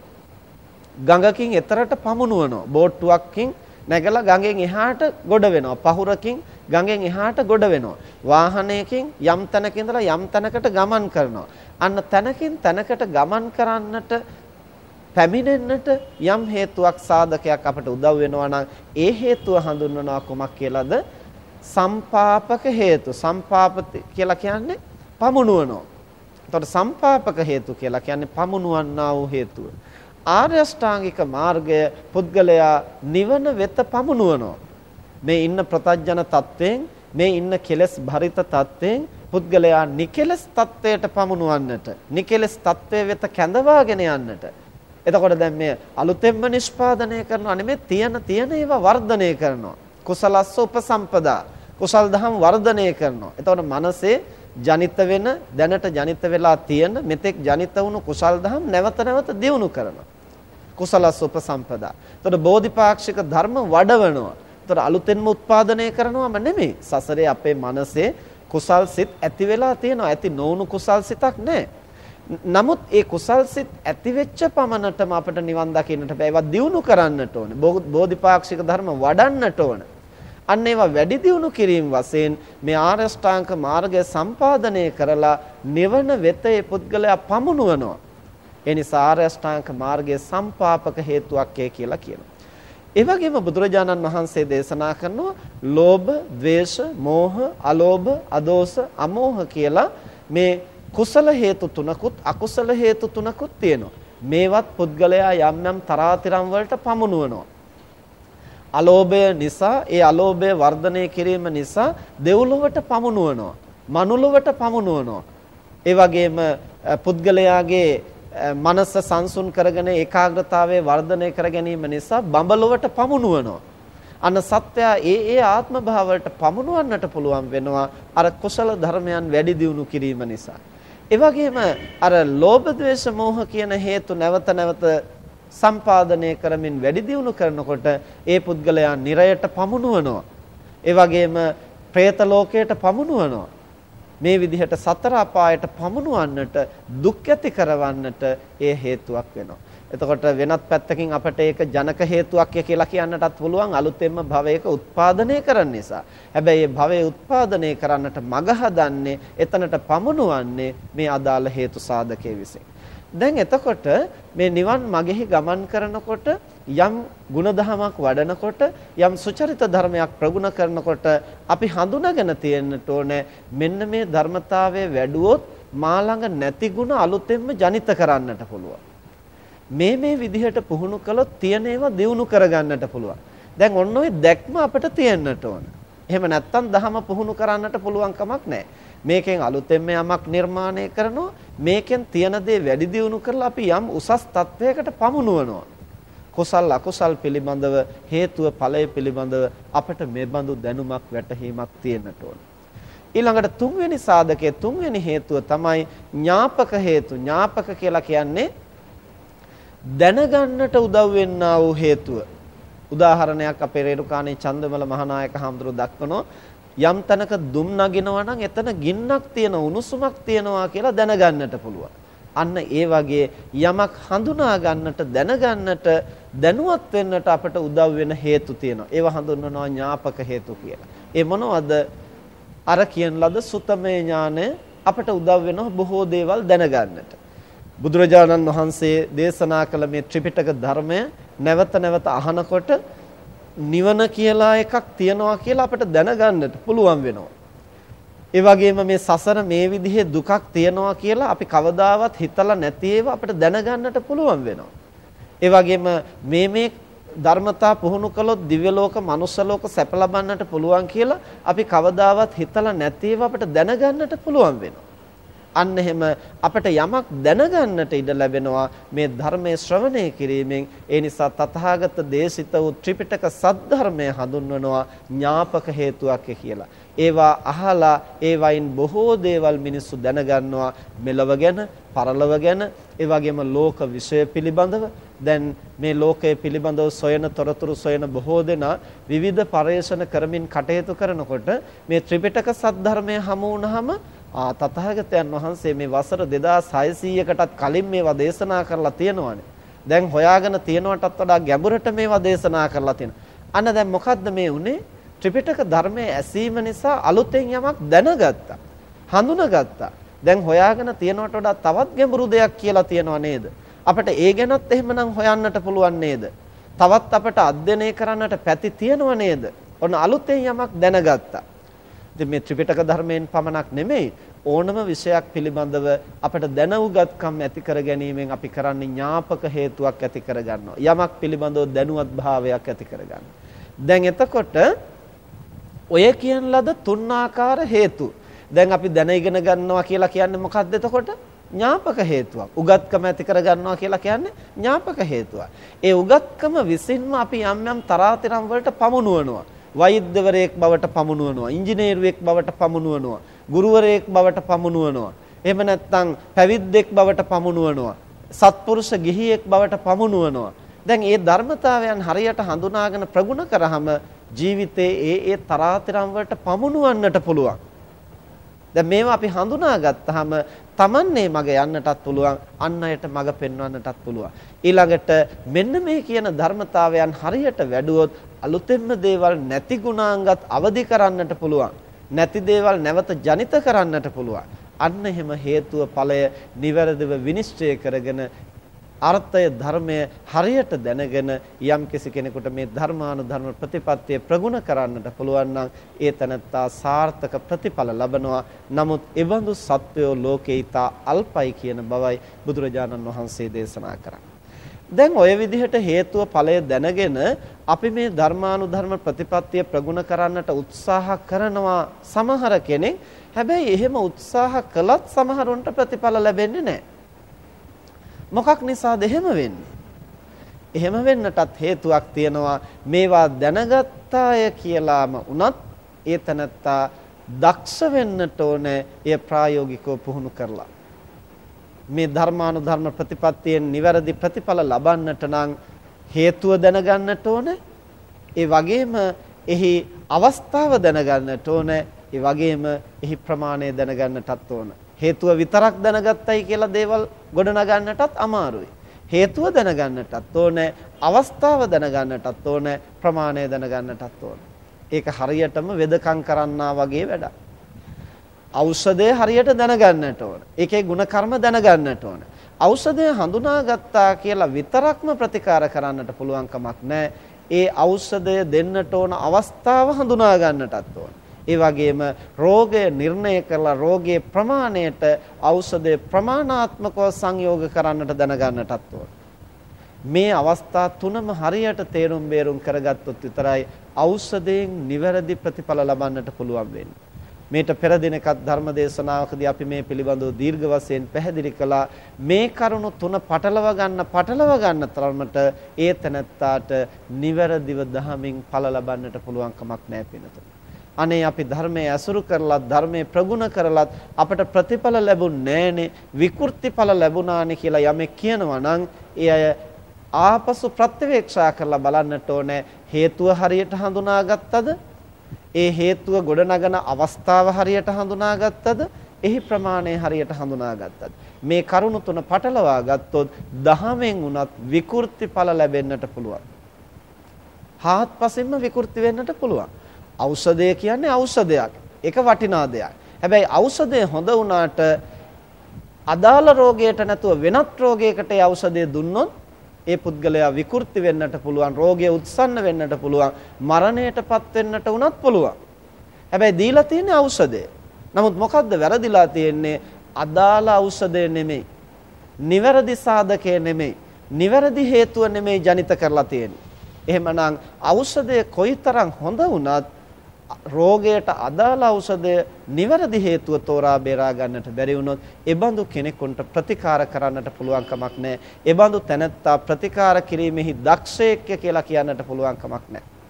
ගඟකින් එතරට පමුණුවනවා. බෝට්ටුවක්කින් නැගලා ගඟෙන් එහාට ගොඩ වෙනවා. පහුරකින් ගඟෙන් එහාට ගොඩ වෙනවා. වාහනයකින් යම් තැනක ඉඳලා යම් තැනකට ගමන් කරනවා. අන්න තැනකින් තැනකට ගමන් කරන්නට පැමිණෙන්නට යම් හේතුවක් සාධකයක් අපට උදව් වෙනවා නම් ඒ හේතුව හඳුන්වනවා කොමක් කියලාද? සම්පාපක හේතු. සම්පාපති කියලා කියන්නේ පමුණුවනවා. එතකොට සම්පාපක හේතු කියලා කියන්නේ පමුණුවන්නා වූ හේතුව. ආර්ය අෂ්ටාංගික මාර්ගය පුද්ගලයා නිවන වෙත පමුණුවනවා. මේ ඉන්න ප්‍රතඥන තත්වයෙන් මේ ඉන්න කෙලස් භරිත තත්වයෙන් පුද්ගලයා නිකෙලස් තත්වයට පමුණුවන්නට නිකෙලස් තත්වයේ වෙත කැඳවාගෙන යන්නට එතකොට දැන් මේ අලුතෙන්ම නිෂ්පාදනය කරනවා නෙමෙයි තියෙන තියෙන ඒවා වර්ධනය කරනවා කුසලස්ස උපසම්පදා කුසල් දහම් වර්ධනය කරනවා එතකොට මනසේ ජනිත වෙන දැනට ජනිත වෙලා තියෙන මෙතෙක් ජනිත වුණු කුසල් දහම් නැවත නැවත දියුණු කරනවා. කුසලස් උපසම්පදා. එතකොට බෝධිපාක්ෂික ධර්ම වඩවනවා. එතකොට අලුතෙන්ම උත්පාදනය කරනවම නෙමෙයි. සසරේ අපේ මනසේ කුසල් සිත් ඇති වෙලා තියෙනවා. ඇති නොවුණු කුසල් සිතක් නැහැ. නමුත් ඒ කුසල් සිත් ඇති වෙච්ච පමණටම අපිට නිවන් දකින්නට බෑ. ඒවා දියුණු කරන්නට ඕනේ. බෝධිපාක්ෂික ධර්ම වඩන්නට ඕනේ. අන්න ඒවා වැඩි දියුණු කිරීම වශයෙන් මේ ආරෂ්ඨාංග මාර්ගය සම්පාදනය කරලා නිවන වෙත ඒ පුද්ගලයා පමුණුවනවා. ඒ නිසා ආරෂ්ඨාංග මාර්ගයේ සම්පාපක හේතුවක් කියලා කියනවා. ඒ වගේම බුදුරජාණන් වහන්සේ දේශනා කරනවා ලෝභ, ద్వේෂ, මෝහ, අලෝභ, අදෝස, අමෝහ කියලා මේ කුසල හේතු තුනකුත් අකුසල හේතු තුනකුත් තියෙනවා. මේවත් පුද්ගලයා යම් යම් තරාතිරම් වලට පමුණුවනවා. අලෝභය නිසා ඒ අලෝභය වර්ධනය කිරීම නිසා දෙව්ලොවට පමුණුවනවා. මනුලොවට පමුණුවනවා. ඒ වගේම පුද්ගලයාගේ මනස සංසුන් කරගෙන ඒකාග්‍රතාවය වර්ධනය කර ගැනීම නිසා බඹලොවට පමුණුවනවා. අන්න සත්‍යය ඒ ඒ ආත්ම භාවවලට පමුණුවන්නට පුළුවන් වෙනවා අර කුසල ධර්මයන් වැඩි දියුණු කිරීම නිසා. ඒ වගේම අර ලෝභ ද්වේෂ මෝහ කියන හේතු නැවත නැවත සම්පාදනය කරමින් වැඩි දියුණු කරනකොට ඒ පුද්ගලයා නිරයට පමුණුවනවා. ඒ වගේම പ്രേත ලෝකයට පමුණුවනවා. මේ විදිහට සතර අපායට පමුණුවන්නට දුක් ඇති කරවන්නට ඒ හේතුවක් වෙනවා. එතකොට වෙනත් පැත්තකින් අපිට ඒක ජනක හේතුවක් කියලා කියන්නටත් පුළුවන් අලුතෙන්ම භවයක උත්පාදනය කරන්න නිසා. හැබැයි මේ භවය උත්පාදනය කරන්නට මග හදන්නේ එතනට පමුණුවන්නේ මේ අදාළ හේතු සාධකයේ විසින්. දැන් එතකොට මේ නිවන් මගෙහි ගමන් කරනකොට යම් ಗುಣධමයක් වඩනකොට යම් සුචරිත ධර්මයක් ප්‍රගුණ කරනකොට අපි හඳුනාගෙන තියෙන්නට ඕනේ මෙන්න මේ ධර්මතාවය වැඩුවොත් මා ළඟ නැති ಗುಣ අලුතෙන්ම ජනිත කරන්නට පුළුවන්. මේ මේ විදිහට පුහුණු කළොත් තියෙන ඒවා දියුණු කරගන්නට පුළුවන්. දැන් ඔන්න ඔය දැක්ම අපිට තියෙන්නට ඕන. එහෙම නැත්තම් ධහම පුහුණු කරන්නට පුළුවන් කමක් නැහැ. මේකෙන් අලුතෙන්ම යමක් නිර්මාණය කරනවා මේකෙන් තියෙන දේ වැඩි දියුණු කරලා අපි යම් උසස් තත්වයකට පමුණුවනවා කුසල් අකුසල් පිළිබඳව හේතුව ඵලය පිළිබඳව අපට මේ බඳු දැනුමක් වැටහීමක් තියෙන්නට ඕන. ඊළඟට තුන්වෙනි සාධකයේ තුන්වෙනි හේතුව තමයි ඥාපක හේතු. ඥාපක කියලා කියන්නේ දැනගන්නට උදව් වෙන්නා වූ හේතුව. උදාහරණයක් අපේ රේරුකාණේ චන්දමල මහානායක හඳුරු දක්වනවා. යම් තැනක දුම් නගිනවා නම් එතන ගින්නක් තියෙන උණුසුමක් තියෙනවා කියලා දැනගන්නට පුළුවන්. අන්න ඒ වගේ යමක් හඳුනා ගන්නට දැනගන්නට දැනුවත් වෙන්නට අපට උදව් වෙන හේතු තියෙනවා. ඒවා හඳුන්වනවා ඥාපක හේතු කියලා. ඒ මොනවද? අර කියන ලද සුතමේ ඥානය අපට උදව් වෙනවා බොහෝ දේවල් දැනගන්නට. බුදුරජාණන් වහන්සේ දේශනා කළ මේ ත්‍රිපිටක ධර්මය නැවත නැවත අහනකොට නිවන කියලා එකක් තියනවා කියලා අපිට දැනගන්නට පුළුවන් වෙනවා. ඒ වගේම මේ සසර මේ විදිහේ දුකක් තියනවා කියලා අපි කවදාවත් හිතලා නැති ඒවා අපිට දැනගන්නට පුළුවන් වෙනවා. ඒ වගේම මේ මේ ධර්මතා පුහුණු කළොත් දිව්‍ය ලෝක, මනුස්ස ලෝක සැප ලබන්නට පුළුවන් කියලා අපි කවදාවත් හිතලා නැති ඒවා අපිට දැනගන්නට පුළුවන් වෙනවා. අන්න එහෙම අපට යමක් දැනගන්නට ඉඩ ලැබෙනවා මේ ධර්මයේ ශ්‍රවණය කිරීමෙන් ඒ නිසා තථාගත දේශිත වූ ත්‍රිපිටක සද්ධර්මය හඳුන්වනවා ඥාපක හේතුවක් කියලා. ඒවා අහලා ඒ වයින් බොහෝ දේවල් මිනිස්සු දැනගන්නවා මෙලව ගැන, පරලව ගැන, ඒ වගේම ලෝක විෂය පිළිබඳව දැන් මේ ලෝකයේ පිළිබඳව සොයන තොරතුරු සොයන බොහෝ දෙනා විවිධ පරේෂණ කරමින් කටයුතු කරනකොට මේ ත්‍රිපිටක සද්ධර්මය හමු වුණාම ආ තථාගතයන් වහන්සේ මේ වසර 2600කටත් කලින් මේවා දේශනා කරලා තියෙනවානේ. දැන් හොයාගෙන තියෙනවටත් වඩා ගැඹුරට මේවා දේශනා කරලා තියෙනවා. අන්න දැන් මොකද්ද මේ උනේ? ත්‍රිපිටක ධර්මයේ ඇසීම නිසා අලුතෙන් යමක් දැනගත්තා. හඳුනාගත්තා. දැන් හොයාගෙන තියෙනවට වඩා තවත් ගැඹුරු දෙයක් කියලා තියෙනව නේද? අපිට ඒ ගැනත් එහෙමනම් හොයන්නට පුළුවන් නේද? තවත් අපට අධ්‍යයනය කරන්නට පැති තියෙනව නේද? ඔන්න අලුතෙන් යමක් දැනගත්තා. ඉතින් මේ ත්‍රිපිටක ධර්මයෙන් පමණක් නෙමෙයි ඕනම විෂයක් පිළිබඳව අපට දැනුගත්කම් ඇති කර ගැනීමෙන් අපි කරන්නේ ඥාපක හේතුවක් ඇති කර ගන්නවා. යමක් පිළිබඳව දැනුවත් භාවයක් ඇති කර දැන් එතකොට ඔය කියන ලද තුන් ආකාර හේතු. දැන් අපි දැන ඉගෙන ගන්නවා කියලා කියන්නේ මොකක්ද එතකොට? ඥාපක හේතුවක්. උගත්කම ඇති කර ගන්නවා කියලා කියන්නේ ඥාපක හේතුවක්. ඒ උගත්කම විසින්ම අපි යම් යම් තරාතිරම් වලට පමුණුවනවා. වෛද්‍යවරයෙක් බවට පමුණුවනවා ඉංජිනේරුවෙක් බවට පමුණුවනවා ගුරුවරයෙක් බවට පමුණුවනවා. එහෙම නැත්නම් පැවිද්දෙක් බවට පමුණුවනවා. සත්පුරුෂ ගිහියෙක් බවට පමුණුවනවා. දැන් මේ ධර්මතාවයන් හරියට හඳුනාගෙන ප්‍රගුණ කරාම ජීවිතේ ඒ ඒ තරාතිරම් වලට පමුණුවන්නට පුළුවන්. දැන් මේවා අපි හඳුනාගත්තාම Tamanne මග යන්නටත් පුළුවන් අන් අයට මග පෙන්වන්නටත් පුළුවන්. ඊළඟට මෙන්න මේ කියන ධර්මතාවයන් හරියට වැඩුවොත් අලුතෙන්ම දේවල් නැති ගුණාංගත් අවදි කරන්නට පුළුවන් නැති දේවල් නැවත ජනිත කරන්නට පුළුවන් අන්න එහෙම හේතුව ඵලය නිවැරදිව විනිශ්චය කරගෙන අර්ථය ධර්මය හරියට දැනගෙන යම් කෙනෙකුට මේ ධර්මානුධර්ම ප්‍රතිපත්තිය ප්‍රගුණ කරන්නට පුළුවන් නම් ඒ තනත්තා සාර්ථක ප්‍රතිඵල ලබනවා. නමුත් එවඳු සත්වයෝ ලෝකේ ඊතා අල්පයි කියන බවයි බුදුරජාණන් වහන්සේ දේශනා කරන්නේ. දැන් ওই විදිහට හේතුව ඵලය දැනගෙන අපි මේ ධර්මානුධර්ම ප්‍රතිපත්තිය ප්‍රගුණ කරන්නට උත්සාහ කරනවා සමහර කෙනෙක් හැබැයි එහෙම උත්සාහ කළත් සමහරුන්ට ප්‍රතිඵල ලැබෙන්නේ නැහැ. මොකක් නිසාද එහෙම වෙන්නේ? එහෙම වෙන්නටත් හේතුවක් තියෙනවා මේවා දැනගත්තාය කියලාම උනත් ඒ තනත්තා දක්ෂ වෙන්නට ඕනේ එය ප්‍රායෝගිකව පුහුණු කරලා මේ ධර්මානුධර්ම ප්‍රතිපත්තියෙන් නිවැරදි ප්‍රතිඵල ලබන්නට නම් හේතුව දැනගන්නට ඕනේ ඒ වගේම එහි අවස්ථාව දැනගන්නට ඕනේ ඒ වගේම එහි ප්‍රමාණය දැනගන්නටත් ඕන හේතුව විතරක් දැනගත්තයි කියලා දේවල් ගොඩනගන්නටත් අමාරුයි. හේතුව දැනගන්නටත් ඕනේ, අවස්ථාව දැනගන්නටත් ඕනේ, ප්‍රමාණය දැනගන්නටත් ඕනේ. ඒක හරියටම වෙදකම් කරන්නා වගේ වැඩක්. ඖෂධය හරියට දැනගන්නට ඕන. ඒකේ ಗುಣ කර්ම දැනගන්නට ඕන. ඖෂධය හඳුනාගත්තා කියලා විතරක්ම ප්‍රතිකාර කරන්නට පුළුවන් කමක් ඒ ඖෂධය දෙන්නට ඕන අවස්ථාව හඳුනා ගන්නටත් ඕන. ඒ වගේම රෝගය නිర్ణය කරලා රෝගයේ ප්‍රමාණයට ඖෂධය ප්‍රමාණාත්මකව සංයෝග කරන්නට දැනගන්නටත් ඕන. මේ අවස්ථා තුනම හරියට තේරුම් බේරුම් කරගත්තොත් විතරයි ඖෂධයෙන් නිවැරදි ප්‍රතිඵල ලබන්නට පුළුවන් වෙන්නේ. මේට පෙර දිනකත් ධර්ම දේශනාවකදී අපි මේ පිළිබඳව දීර්ඝ වශයෙන් පැහැදිලි කළා. මේ කරුණු තුන පටලව ගන්න පටලව ගන්න තරමට ඒ තැනත්තාට නිවැරදිව දහමින් ඵල ලබන්නට පුළුවන් කමක් නැහැ පිනතුනේ අනේ අපි ධර්මයේ ඇසුරු කරලත් ධර්මයේ ප්‍රගුණ කරලත් අපට ප්‍රතිඵල ලැබුන්නේ නැහනේ. විකෘතිඵල ලැබුණානේ කියලා යමෙක් කියනවා නම් ඒ අය ආපසු ප්‍රත්‍යවේක්ෂා කරලා බලන්නට ඕනේ. හේතුව හරියට හඳුනාගත්තද? ඒ හේතුව ගොඩනගන අවස්ථාව හරියට හඳුනාගත්තද එහි ප්‍රමාණය හරියට හඳුනාගත්තද මේ කරුණු තුන පටලවා ගත්තොත් දහමෙන් උනත් විකෘති ඵල ලැබෙන්නට පුළුවන්. හාත්පසින්ම විකෘති වෙන්නට පුළුවන්. ඖෂධය කියන්නේ ඖෂධයක්. ඒක වටිනා දෙයක්. හැබැයි ඖෂධය හොඳ වුණාට අදාළ රෝගයට නැතුව වෙනත් රෝගයකට ඒ ඖෂධය දුන්නොත් ඒ පුද්ගලයා විකෘති වෙන්නට පුළුවන් රෝගය උත්සන්න වෙන්නට පුළුවන් මරණයටපත් වෙන්නට උනත් පුළුවන්. හැබැයි දීලා තියෙන්නේ ඖෂධය. නමුත් මොකද්ද වැරදිලා තියෙන්නේ? අදාළ ඖෂධය නෙමෙයි. නිවැරදි සාධකය නෙමෙයි. නිවැරදි හේතුව නෙමෙයි ජනිත කරලා තියෙන්නේ. එහෙමනම් ඖෂධය කොයිතරම් හොඳ වුණත් රෝගයට අදාළ ඖෂධය නිවැරදි හේතුව තෝරා බේරා ගන්නට බැරි වුණොත් ඒ බඳු කෙනෙකුට ප්‍රතිකාර කරන්නට පුළුවන් කමක් නැහැ. ඒ බඳු තැනැත්තා ප්‍රතිකාර කිරීමෙහි දක්ෂයෙක් කියලා කියන්නට පුළුවන් කමක් නැහැ.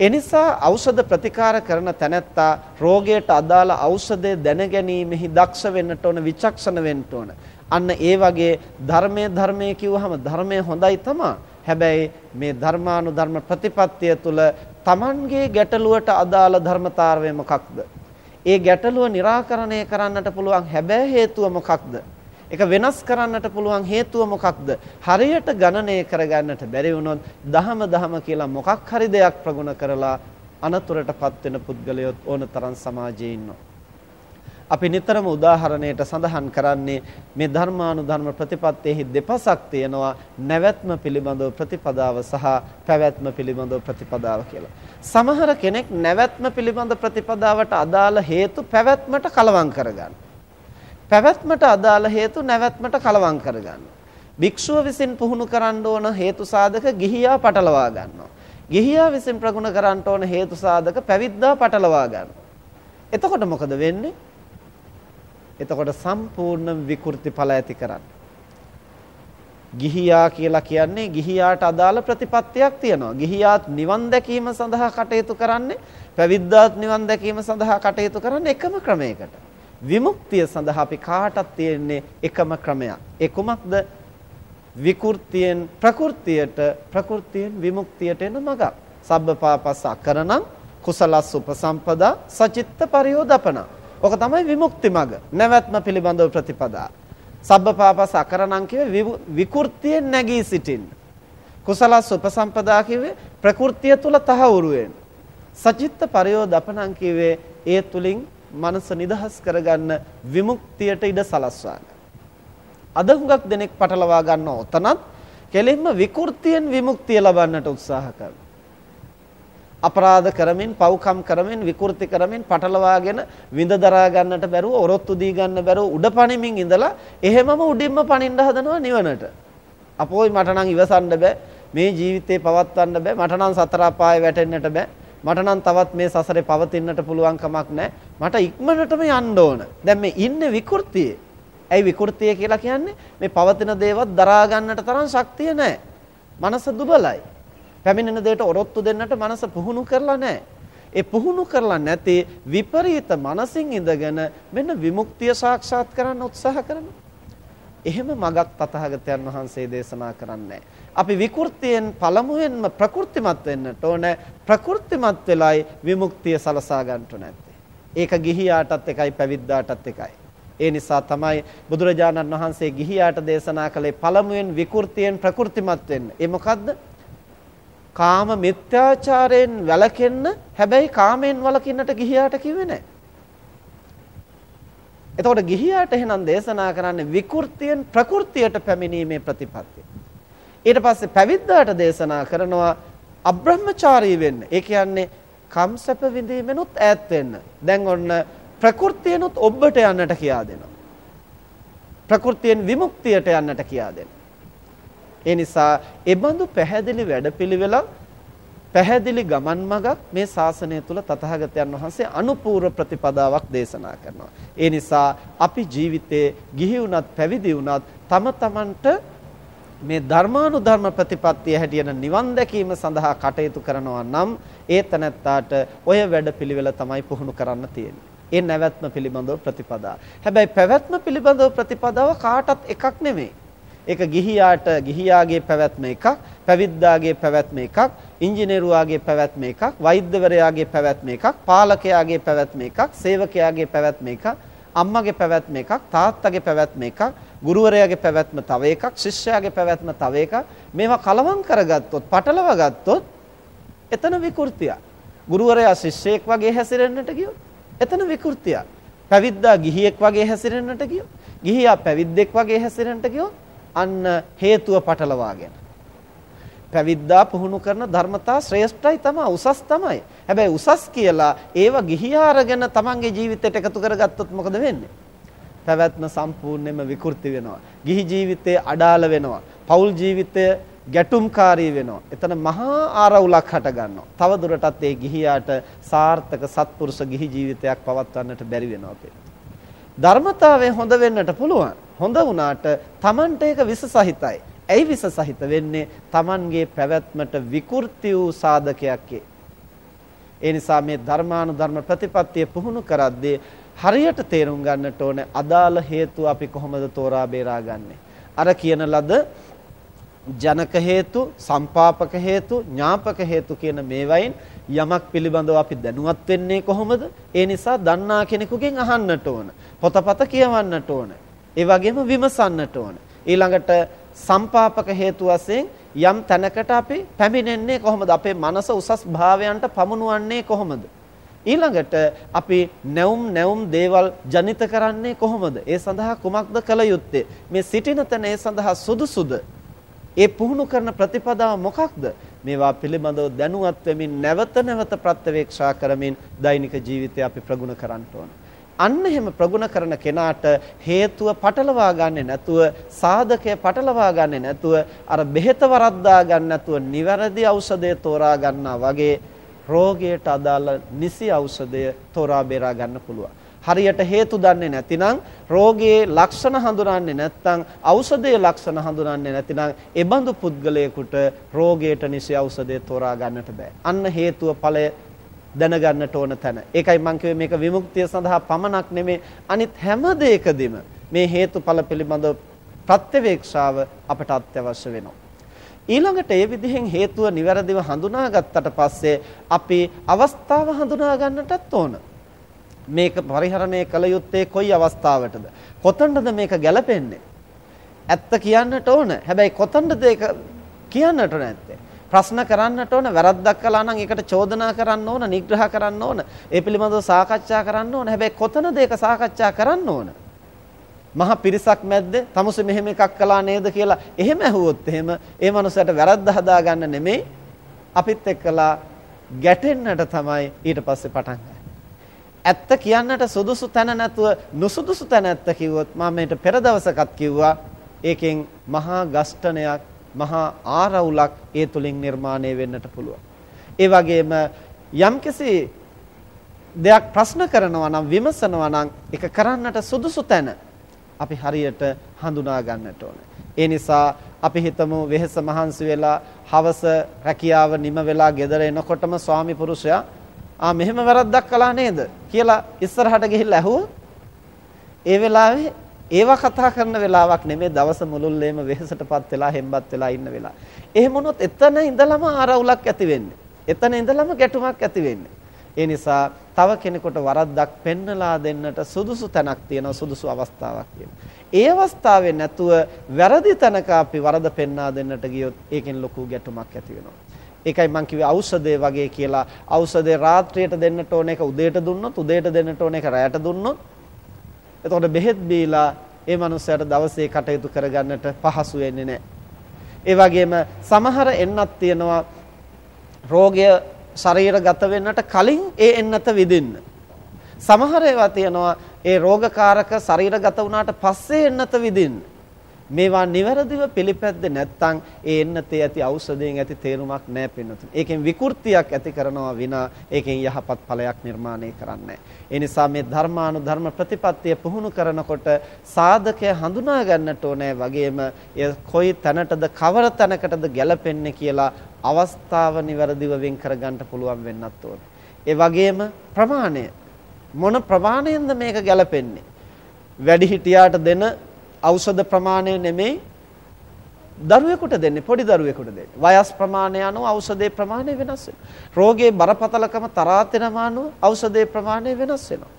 එනිසා ඖෂධ ප්‍රතිකාර කරන තැනැත්තා රෝගයට අදාළ ඖෂධය දැනගැනීමෙහි දක්ෂ වෙන්නට ඕන විචක්ෂණ වෙන්න ඕන. අන්න ඒ වගේ ධර්මයේ ධර්මයේ කිව්වහම ධර්මය හොඳයි තමයි. හැබැයි මේ ධර්මානුධර්ම ප්‍රතිපත්තිය තුළ Tamanගේ ගැටලුවට අදාළ ධර්මතාවය මොකක්ද? ඒ ගැටලුව निराකරණය කරන්නට පුළුවන් හැබැයි හේතුව මොකක්ද? ඒක වෙනස් කරන්නට පුළුවන් හේතුව මොකක්ද? හරියට ගණනය කරගන්නට බැරි වුණොත් දහම දහම කියලා මොකක් හරි දෙයක් ප්‍රගුණ කරලා අනතුරටපත් වෙන පුද්ගලයොත් ඕනතරම් සමාජයේ ඉන්නවා. අපි නිතරම උදාහරණයට සඳහන් කරන්නේ මේ ධර්මානුධර්ම ප්‍රතිපත්තියෙහි දෙපසක් තියෙනවා නැවැත්ම පිළිබඳව ප්‍රතිපදාව සහ පැවැත්ම පිළිබඳව ප්‍රතිපදාව කියලා. සමහර කෙනෙක් නැවැත්ම පිළිබඳ ප්‍රතිපදාවට අදාළ හේතු පැවැත්මට කලවම් කරගන්න. පැවැත්මට අදාළ හේතු නැවැත්මට කලවම් කරගන්න. භික්ෂුව විසින් පුහුණු කරන්න ඕන හේතු සාධක ගිහියා පටලවා ගන්නවා. ගිහියා විසින් ප්‍රගුණ කරන්න ඕන හේතු සාධක පැවිද්දා පටලවා ගන්නවා. එතකොට මොකද වෙන්නේ? එතකොට සම්පූර්ණ විකෘති ඵල ඇති කරන්න. ගිහියා කියලා කියන්නේ ගිහියාට අදාළ ප්‍රතිපත්තියක් තියෙනවා. ගිහියාත් නිවන් දැකීම සඳහා කටයුතු කරන්නේ පැවිද්දාත් නිවන් දැකීම සඳහා කටයුතු කරන්නේ එකම ක්‍රමයකට. විමුක්තිය සඳහා අපි කාටත් තියෙන්නේ එකම ක්‍රමයක්. ඒ කුමක්ද? විකෘතියෙන් ප්‍රകൃතියට ප්‍රകൃතියෙන් විමුක්තියට එන මඟ. සබ්බපාපස්ස අකරණං කුසලස් උපසම්පදා සචිත්ත පරියෝදපන. ඔක තමයි විමුක්ති මඟ. නැවැත්ම පිළිබඳව ප්‍රතිපදා. සබ්බපාපස් අකරණං කිව්වේ විකෘතියෙන් නැගී සිටින්න. කුසලස් උපසම්පදා කිව්වේ ප්‍රകൃතිය තුල තහවුරු වෙන්න. සචිත්ත පරියෝදපනං කිව්වේ ඒ තුලින් මනස නිදහස් කරගන්න විමුක්තියට ඉඩ සලස්වා අද හුඟක් දෙනෙක් පටලවා ගන්න ඔතනත් කෙලින්ම විකෘතියෙන් විමුක්තිය ලබන්නට උත්සාහ කරනවා. අපරාධ කරමින් පව්කම් කරමින් විකෘති කරමින් පටලවාගෙන විඳ දරා ගන්නට බැරුව ඔරොත්තු දී ගන්න බැරුව උඩ පණිමින් ඉඳලා එහෙමම උඩින්ම පණින්න හදනවා නිවනට. අපෝයි මට නම් ඉවසන්න බෑ. මේ ජීවිතේ පවත්වන්න බෑ. මට නම් සතර අපායේ වැටෙන්නට බෑ. මට නම් තවත් මේ සසරේ පවතින්නට පුළුවන් කමක් නැහැ මට ඉක්මනටම යන්න ඕන. දැන් මේ ඉන්නේ විකෘතියේ. ඇයි විකෘතිය කියලා කියන්නේ? මේ පවතින දේවත් දරා ගන්නට තරම් ශක්තිය නැහැ මනස දුබලයි. පැමිණෙන දෙයට ඔරොත්තු දෙන්නට මනස පුහුණු කරලා නැහැ. ඒ පුහුණු කරලා නැති විපරීත මනසින් ඉඳගෙන මෙන්න විමුක්තිය සාක්ෂාත් කරන්න උත්සාහ කරනවා. එහෙම මගක් තථාගතයන් වහන්සේ දේශනා කරන්නේ අපි විකෘතියෙන් පළමුවෙන්ම ප්‍රකෘතිමත් වෙන්නට ඕන ප්‍රකෘතිමත් වෙලයි විමුක්තිය සලසා ගන්නට නැත්තේ. ඒක ගිහියාටත් එකයි පැවිද්දාටත් එකයි. ඒ නිසා තමයි බුදුරජාණන් වහන්සේ ගිහියාට දේශනා කළේ පළමුවෙන් විකෘතියෙන් ප්‍රකෘතිමත් වෙන්න. ඒ මොකද්ද? කාම මිත්‍යාචාරයෙන් වැළකෙන්න හැබැයි කාමයෙන් වළකින්නට ගිහියාට කිව්වේ නැහැ. එතකොට ගිහියාට එහෙනම් දේශනා කරන්නේ විකෘතියෙන් ප්‍රകൃතියට පැමිණීමේ ප්‍රතිපත්තිය. ඊට පස්සේ පැවිද්දාට දේශනා කරනවා අබ්‍රහ්මචාරී වෙන්න. ඒ කියන්නේ කම්සප විඳීමෙනුත් ඈත් වෙන්න. දැන් ඔන්න ප්‍රകൃතියනොත් ඔබට යන්නට කියා දෙනවා. ප්‍රകൃතියෙන් විමුක්තියට යන්නට කියා දෙනවා. ඒ නිසා ඒ බඳු පැහැදිලි වැඩපිළිවෙලක් පැහැදිලි ගමන් මගක් මේ ශාසනය තුල තථාගතයන් වහන්සේ අනුපූර්ව ප්‍රතිපදාවක් දේශනා කරනවා. ඒ නිසා අපි ජීවිතේ ගිහි වුණත් පැවිදි වුණත් තම තමන්ට මේ ධර්මානුධර්ම ප්‍රතිපත්තිය හැටියට නිවන් දැකීම සඳහා කටයුතු කරනවා නම් ඒ තනත්තාට ඔය වැඩපිළිවෙල තමයි පුහුණු කරන්න තියෙන්නේ. ඒ නැවැත්ම පිළිබඳව ප්‍රතිපදා. හැබැයි පැවැත්ම පිළිබඳව ප්‍රතිපදාව කාටත් එකක් නෙමෙයි. ඒක ගිහියාට ගිහියාගේ පැවැත්ම එකක්, පැවිද්දාගේ පැවැත්ම එකක්, ඉංජිනේරුවාගේ පැවැත්ම එකක්, වෛද්‍යවරයාගේ පැවැත්ම එකක්, පාලකයාගේ පැවැත්ම එකක්, සේවකයාගේ පැවැත්ම එකක්, අම්මගේ පැවැත්ම එකක්, තාත්තගේ පැවැත්ම එකක්, ගුරුවරයාගේ පැවැත්ම තව එකක්, ශිෂ්‍යයාගේ පැවැත්ම තව එකක්. මේවා කලවම් කරගත්තොත්, පටලව ගත්තොත් එතන විකෘතියක්. ගුරුවරයා ශිෂ්‍යයෙක් වගේ හැසිරෙන්නට ගියොත් එතන විකෘතියක්. පැවිද්දා ගිහියෙක් වගේ හැසිරෙන්නට ගියොත්, ගිහියා පැවිද්දෙක් වගේ හැසිරෙන්නට ගියොත් අන්න හේතුව පටලවාගෙන. පැවිද්දා පුහුණු කරන ධර්මතා ශ්‍රේෂ්ඨයි තමයි උසස් තමයි. හැබැයි උසස් කියලා ඒව ගිහියාරගෙන තමන්ගේ ජීවිතයට එකතු කරගත්තොත් මොකද වෙන්නේ? පැවැත්ම සම්පූර්ණයෙන්ම විකෘති වෙනවා. ගිහි ජීවිතේ අඩාල වෙනවා. පෞල් ජීවිතය ගැටුම්කාරී වෙනවා. එතන මහා ආරවුලක් හට ගන්නවා. තව දුරටත් ඒ ගිහියාට සාර්ථක සත්පුරුෂ ගිහි ජීවිතයක් පවත්වන්නට බැරි වෙනවා ධර්මතාවය හොඳ වෙන්නට පුළුවන්. හොඳ වුණාට Tamanට ඒක විස සහිතයි. ඇයි විස සහිත වෙන්නේ? Tamanගේ පැවැත්මට විකෘති වූ සාධකයක් ඒ නිසා මේ ධර්මානුධර්ම ප්‍රතිපත්තිය පුහුණු කරද්දී හරියට තේරුම් ගන්නට ඕන අදාළ හේතු අපි කොහොමද තෝරා බේරා ගන්නෙ. අර කියන ලද ජනක හේතු, සම්පාපක හේතු, ඥාපක හේතු කියන මේවයින් යමක් පිළිබඳව අපි දැනුවත් වෙන්නේ කොහොමද? ඒ නිසා දන්නා කෙනෙකුගෙන් අහන්නට ඕන. පොතපත කියවන්නට ඕන. ඒ වගේම විමසන්නට ඕන. ඊළඟට සම්පාපක හේතු වශයෙන් යම් තැනකට අපි පැමිණෙන්නේ කොහොමද? අපේ මනස උසස් භාවයන්ට පමුණුවන්නේ කොහොමද? ඊළඟට අපි නැවුම් නැවුම් දේවල් ජනිත කරන්නේ කොහොමද? ඒ සඳහා කුමක්ද කළ යුත්තේ? මේ සිටින තැන ඒ සඳහා සුදුසුද? ඒ පුහුණු කරන ප්‍රතිපදාව මොකක්ද? මේවා පිළිබඳව දැනුවත් වෙමින් නැවත නැවත ප්‍රත්‍යවේක්ෂා කරමින් දෛනික ජීවිතය අපි ප්‍රගුණ කරන්න ඕන. අන්න එහෙම ප්‍රගුණ කරන කෙනාට හේතුව පටලවා ගන්නේ නැතුව සාධකය පටලවා ගන්නේ නැතුව අර බෙහෙත වරද්දා ගන්න නැතුව නිවැරදි ඖෂධය තෝරා ගන්නා වගේ රෝගයට අදාළ නිසි ඖෂධය තෝරා බේරා ගන්න පුළුවන්. හරියට හේතු දන්නේ නැතිනම් රෝගයේ ලක්ෂණ හඳුනන්නේ නැත්නම් ඖෂධයේ ලක්ෂණ හඳුනන්නේ නැතිනම් එබඳු පුද්ගලයෙකුට රෝගයට නිසි ඖෂධය තෝරා ගන්නට බෑ. අන්න හේතුව ඵලය දැනගන්නට ඕන තැන. ඒකයි මම කිව්වේ මේක විමුක්තිය සඳහා පමණක් නෙමේ අනිත් හැම දෙයකදීම මේ හේතුඵල පිළිබඳව ප්‍රත්‍යවේක්ෂාව අපට අත්‍යවශ්‍ය වෙනවා. ඊළඟට ඒ විදිහෙන් හේතුව નિවරදිව හඳුනාගත්තට පස්සේ අපි අවස්ථාව හඳුනා ගන්නටත් ඕන. මේක පරිහරණය කළ යුත්තේ කොයි අවස්ථාවටද? කොතනද මේක ගැලපෙන්නේ? ඇත්ත කියන්නට ඕන. හැබැයි කොතනද ඒක කියන්නට නැත්තේ? ප්‍රශ්න කරන්නට ඕන වැරද්දක් කළා නම් ඒකට චෝදනා කරන්න ඕන නිග්‍රහ කරන්න ඕන. ඒ පිළිබඳව සාකච්ඡා කරන්න ඕන. හැබැයි කොතනද ඒක සාකච්ඡා කරන්න ඕන? මහ පිරිසක් මැද්ද තමුසෙ මෙහෙම එකක් කළා නේද කියලා එහෙම ඇහුවොත් එහෙම ඒ මනුස්සයාට වැරද්ද හදාගන්න නෙමෙයි. අපිත් එක්කලා ගැටෙන්නට තමයි ඊට පස්සේ පටන් ඇත්ත කියන්නට සුදුසු තැන නැතුව නුසුදුසු තැන ඇත්ත කිව්වොත් මම මේට පෙර දවසකත් කිව්වා ඒකෙන් මහා ගස්ඨනයක් මහා ආරවුලක් ඒ තුලින් නිර්මාණය වෙන්නට පුළුවන්. ඒ වගේම යම්කිසි දෙයක් ප්‍රශ්න කරනවා නම් විමසනවා නම් ඒක කරන්නට සුදුසු තැන අපි හරියට හඳුනා ගන්නට ඕනේ. ඒ නිසා අපි හිතමු වෙහෙස මහන්සි වෙලා හවස රැකියාව නිම වෙලා ගෙදර එනකොටම ස්වාමි පුරුෂයා ආ මෙහෙම වැරද්දක් කළා නේද කියලා ඉස්සරහට ගිහිල්ලා ඇහුවොත් ඒ වෙලාවේ ඒවා කතා කරන වෙලාවක් නෙමෙයි දවස මුළුල්ලේම වෙහෙසටපත් වෙලා හෙම්බත් වෙලා ඉන්න වෙලාව. එහෙම වුණොත් එතන ඉඳලම ආරවුලක් ඇති වෙන්නේ. එතන ඉඳලම ගැටුමක් ඇති වෙන්නේ. ඒ නිසා තව කෙනෙකුට වරද්දක් පෙන්නලා දෙන්නට සුදුසු තැනක් තියෙනවා සුදුසු අවස්ථාවක් තියෙනවා. ඒ අවස්ථාවේ නැතුව වැරදි තැනක අපි වරද පෙන්වා දෙන්නට ගියොත් ඒකෙන් ලොකු ගැටුමක් ඇති වෙනවා. ඒකයි මම කිව්වේ ඖෂධය වගේ කියලා. ඖෂධය රාත්‍රියට දෙන්නට ඕන එක උදේට දුන්නොත් උදේට දෙන්නට ඕන එක රැයට දුන්නොත් එතකොට බෙහෙත් බීලා ඒ මනුස්සයාට දවසේ කටයුතු කරගන්නට පහසු වෙන්නේ නැහැ. ඒ වගේම සමහර එන්නක් තියෙනවා රෝගය ශරීරගත වෙන්නට කලින් ඒ එන්නත විදින්න. සමහර ඒවා තියෙනවා ඒ රෝගකාරක ශරීරගත වුණාට පස්සේ එන්නත විදින්න. මේවා නිවැරදිව පිළිපැද්දේ නැත්නම් ඒ එන්නතේ ඇති ඖෂධයෙන් ඇති තේරුමක් නැහැ පින්නතුනි. ඒකෙන් විකෘතියක් ඇති කරනවා විනා ඒකෙන් යහපත් ඵලයක් නිර්මාණය කරන්නේ ඒ නිසා මේ ධර්මානුධර්ම ප්‍රතිපත්තිය පුහුණු කරනකොට සාධකය හඳුනා ගන්නට ඕනේ වගේම එය කොයි තැනටද කවර තැනකටද ගැලපෙන්නේ කියලා අවස්ථාව නිවැරදිව වෙන් කරගන්න පුළුවන් වෙන්නත් ඕනේ. ඒ වගේම ප්‍රමාණය මොන ප්‍රමාණයෙන්ද මේක ගැලපෙන්නේ? වැඩි හිටියාට දෙන ඖෂධ ප්‍රමාණය නෙමෙයි දරුවෙකුට දෙන්නේ පොඩි දරුවෙකුට දෙන්නේ. වයස් ප්‍රමාණය අනුව ඖෂධයේ ප්‍රමාණය වෙනස් වෙනවා. රෝගයේ බරපතලකම තරාතිරම අනුව ඖෂධයේ ප්‍රමාණය වෙනස් වෙනවා.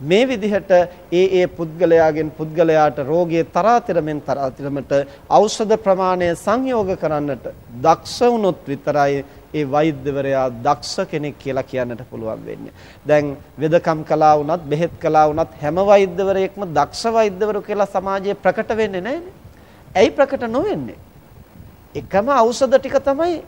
මේ විදිහට ඒ ඒ පුද්ගලයාගෙන් පුද්ගලයාට රෝගයේ තරාතිරමෙන් තරාතිරමට ඖෂධ ප්‍රමාණය සංයෝග කරන්නට දක්ෂ වුණොත් විතරයි ඒ වෛද්‍යවරයා දක්ෂ කෙනෙක් කියලා කියන්නට පුළුවන් වෙන්නේ. දැන් වෙදකම් කළා වුණත් බෙහෙත් කළා වුණත් හැම වෛද්‍යවරයෙක්ම දක්ෂ වෛද්‍යවරු කියලා සමාජයේ ප්‍රකට වෙන්නේ නැහැනේ. ඇයි ප්‍රකට නොවෙන්නේ? එකම ඖෂධ ටික තමයි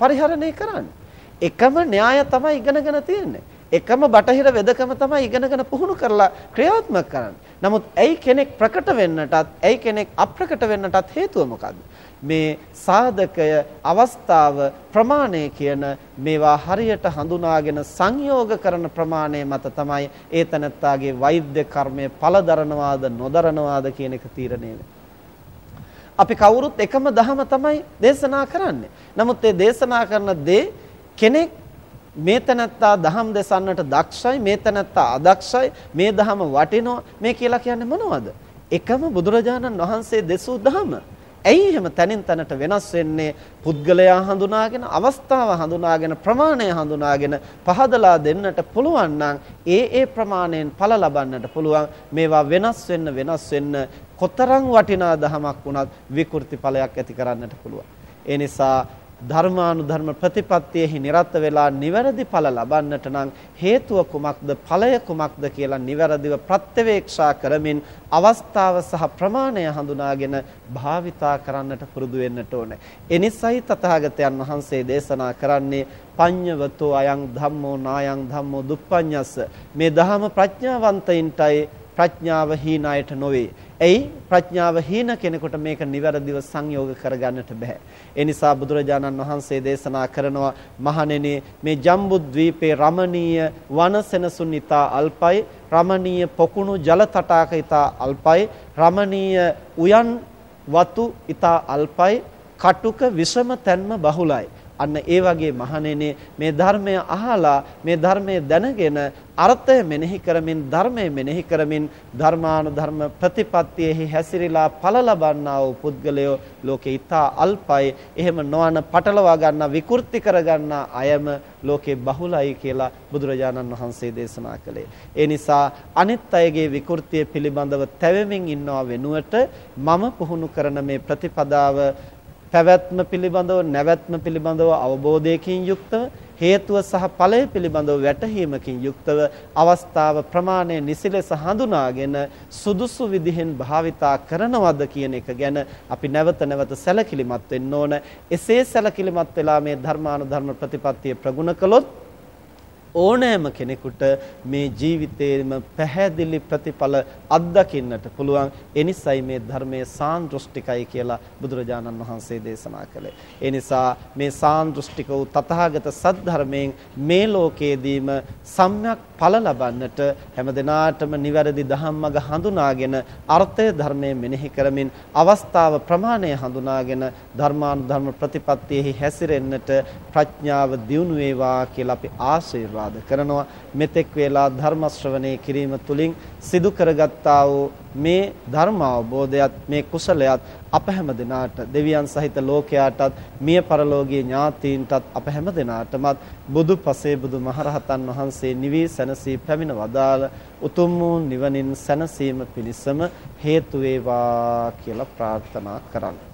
පරිහරණය කරන්නේ. එකම න්‍යාය තමයි ඉගෙනගෙන තියෙන්නේ. එකම බටහිර වෙදකම තමයි ඉගෙනගෙන පුහුණු කරලා ක්‍රියාත්මක කරන්නේ. නමුත් ඇයි කෙනෙක් ප්‍රකට වෙන්නටත් ඇයි කෙනෙක් අප්‍රකට වෙන්නටත් හේතුව මොකද්ද? මේ සාධකය අවස්ථාව ප්‍රමාණය කියන මේවා හරියට හඳුනාගෙන සංයෝග කරන ප්‍රමාණය මත තමයි ඒ තනත්තාගේ වෛද්‍ය කර්මය පළදරනවාද නොදරනවාද කියන එක තීරණය අපි කවුරුත් එකම දහම තමයි දේශනා කරන්නේ. නමුත් මේ දේශනා කරන දේ කෙනෙක් මේ තනත්තා දහම් දෙසන්නට දක්ෂයි මේ තනත්තා අදක්ෂයි මේ දහම වටිනවා මේ කියලා කියන්නේ මොනවද? එකම බුදුරජාණන් වහන්සේ දෙසූ දහම ඇයි එහෙම තනින් තනට වෙනස් වෙන්නේ? පුද්ගලයා හඳුනාගෙන, අවස්ථාව හඳුනාගෙන, ප්‍රමාණය හඳුනාගෙන පහදලා දෙන්නට පුළුවන් නම් ඒ ඒ ප්‍රමාණයෙන් ඵල ලබන්නට පුළුවන්. මේවා වෙනස් වෙන්න වෙනස් වෙන්න කොතරම් වටිනා දහමක් වුණත් විකෘති ඵලයක් ඇති කරන්නට පුළුවන්. ඒ නිසා ධර්මානුධර්ම ප්‍රතිපත්තියෙහි නිරත වෙලා නිවැරදි ඵල ලබන්නට නම් හේතුව කුමක්ද ඵලය කුමක්ද කියලා නිවැරදිව ප්‍රත්‍යවේක්ෂා කරමින් අවස්ථාව සහ ප්‍රමාණය හඳුනාගෙන භාවිතා කරන්නට පුරුදු වෙන්නට ඕනේ. එනිසයි තථාගතයන් වහන්සේ දේශනා කරන්නේ පඤ්ඤවතෝ අයං ධම්මෝ නායං ධම්මෝ දුප්පඤ්ඤස්ස මේ ධහම ප්‍රඥාවන්තයින්ටයි ප්‍රඥාව හීන අයට නොවේ. එයි ප්‍රඥාව හීන කෙනෙකුට මේක નિවරදිව සංයෝග කරගන්නට බෑ. ඒ නිසා බුදුරජාණන් වහන්සේ දේශනා කරනවා මහණෙනි මේ ජම්බුද්වීපේ රමණීය වනසෙනසුන් ඊතා අල්පයි රමණීය පොකුණු ජල තටාක ඊතා අල්පයි රමණීය උයන් වතු ඊතා අල්පයි කටුක විෂම තන්ම බහුලයි අන්න ඒ වගේ මහණෙනි මේ ධර්මය අහලා මේ ධර්මය දැනගෙන අර්ථය මෙනෙහි කරමින් ධර්මය මෙනෙහි කරමින් ධර්මානුධර්ම ප්‍රතිපත්තියෙහි හැසිරීලා ඵල ලබන්නා වූ පුද්ගලයෝ ලෝකේ ඊතා අල්පයි එහෙම නොවන පටලවා ගන්නා විකෘති කර ගන්නා අයම ලෝකේ බහුලයි කියලා බුදුරජාණන් වහන්සේ දේශනා කළේ. ඒ නිසා අනිත් අයගේ විකෘතිය පිළිබඳව තැවෙමින් ඉන්නව වෙනුවට මම පුහුණු කරන මේ ප්‍රතිපදාව පැවැත්ම පිළිබඳව නැවැත්ම පිළිබඳව අවබෝධයකින් යුක්තව හේතුව සහ ඵලය පිළිබඳව වැටහීමකින් යුක්තව අවස්ථාව ප්‍රමාණය නිසිලෙස හඳුනාගෙන සුදුසු විදිහෙන් භාවිතා කරනවද කියන එක ගැන අපි නැවත නැවත සැලකිලිමත් වෙන්න ඕන. එසේ සැලකිලිමත් වෙලා මේ ධර්මානුධර්ම ප්‍රතිපත්තිය ප්‍රගුණ කළොත් ඕනෑම කෙනෙකුට මේ ජීවිතේම පැහැදිලි ප්‍රතිඵල අත්දකින්නට පුළුවන්. ඒ නිසයි මේ ධර්මයේ සාන්දෘෂ්ටිකයි කියලා බුදුරජාණන් වහන්සේ දේශනා කළේ. ඒ නිසා මේ සාන්දෘෂ්ටික වූ තථාගත සද්ධර්මයෙන් මේ ලෝකයේදීම සම්‍යක් ඵල ලබන්නට හැමදෙනාටම නිවැරදි ධම්මග හඳුනාගෙන අර්ථය ධර්මයේ මෙනෙහි කරමින් අවස්ථාව ප්‍රමාණය හඳුනාගෙන ධර්මානුධර්ම ප්‍රතිපත්තියෙහි හැසිරෙන්නට ප්‍රඥාව දියුණු වේවා කියලා අපි ආශිර්වාද ආශිර්වාද කරනවා. මෙතෙක් වේලා ධර්ම ශ්‍රවණය කිරීම තුළින් සිදු කරගත්තා වූ මේ ධර්ම අවබෝධයත් මේ කුසලයත් අප හැම දිනාට දෙවියන් සහිත ලෝකයාටත් මිය පරලෝකීය ඥාතීන්ටත් අප හැම දිනාටමත් බුදු පසේ බුදු මහරහතන් වහන්සේ නිවි සැනසී පැමිණ වදාළ උතුම් වූ නිවනින් සැනසීම පිණිසම හේතු වේවා කියලා ප්‍රාර්ථනා කරන්නේ.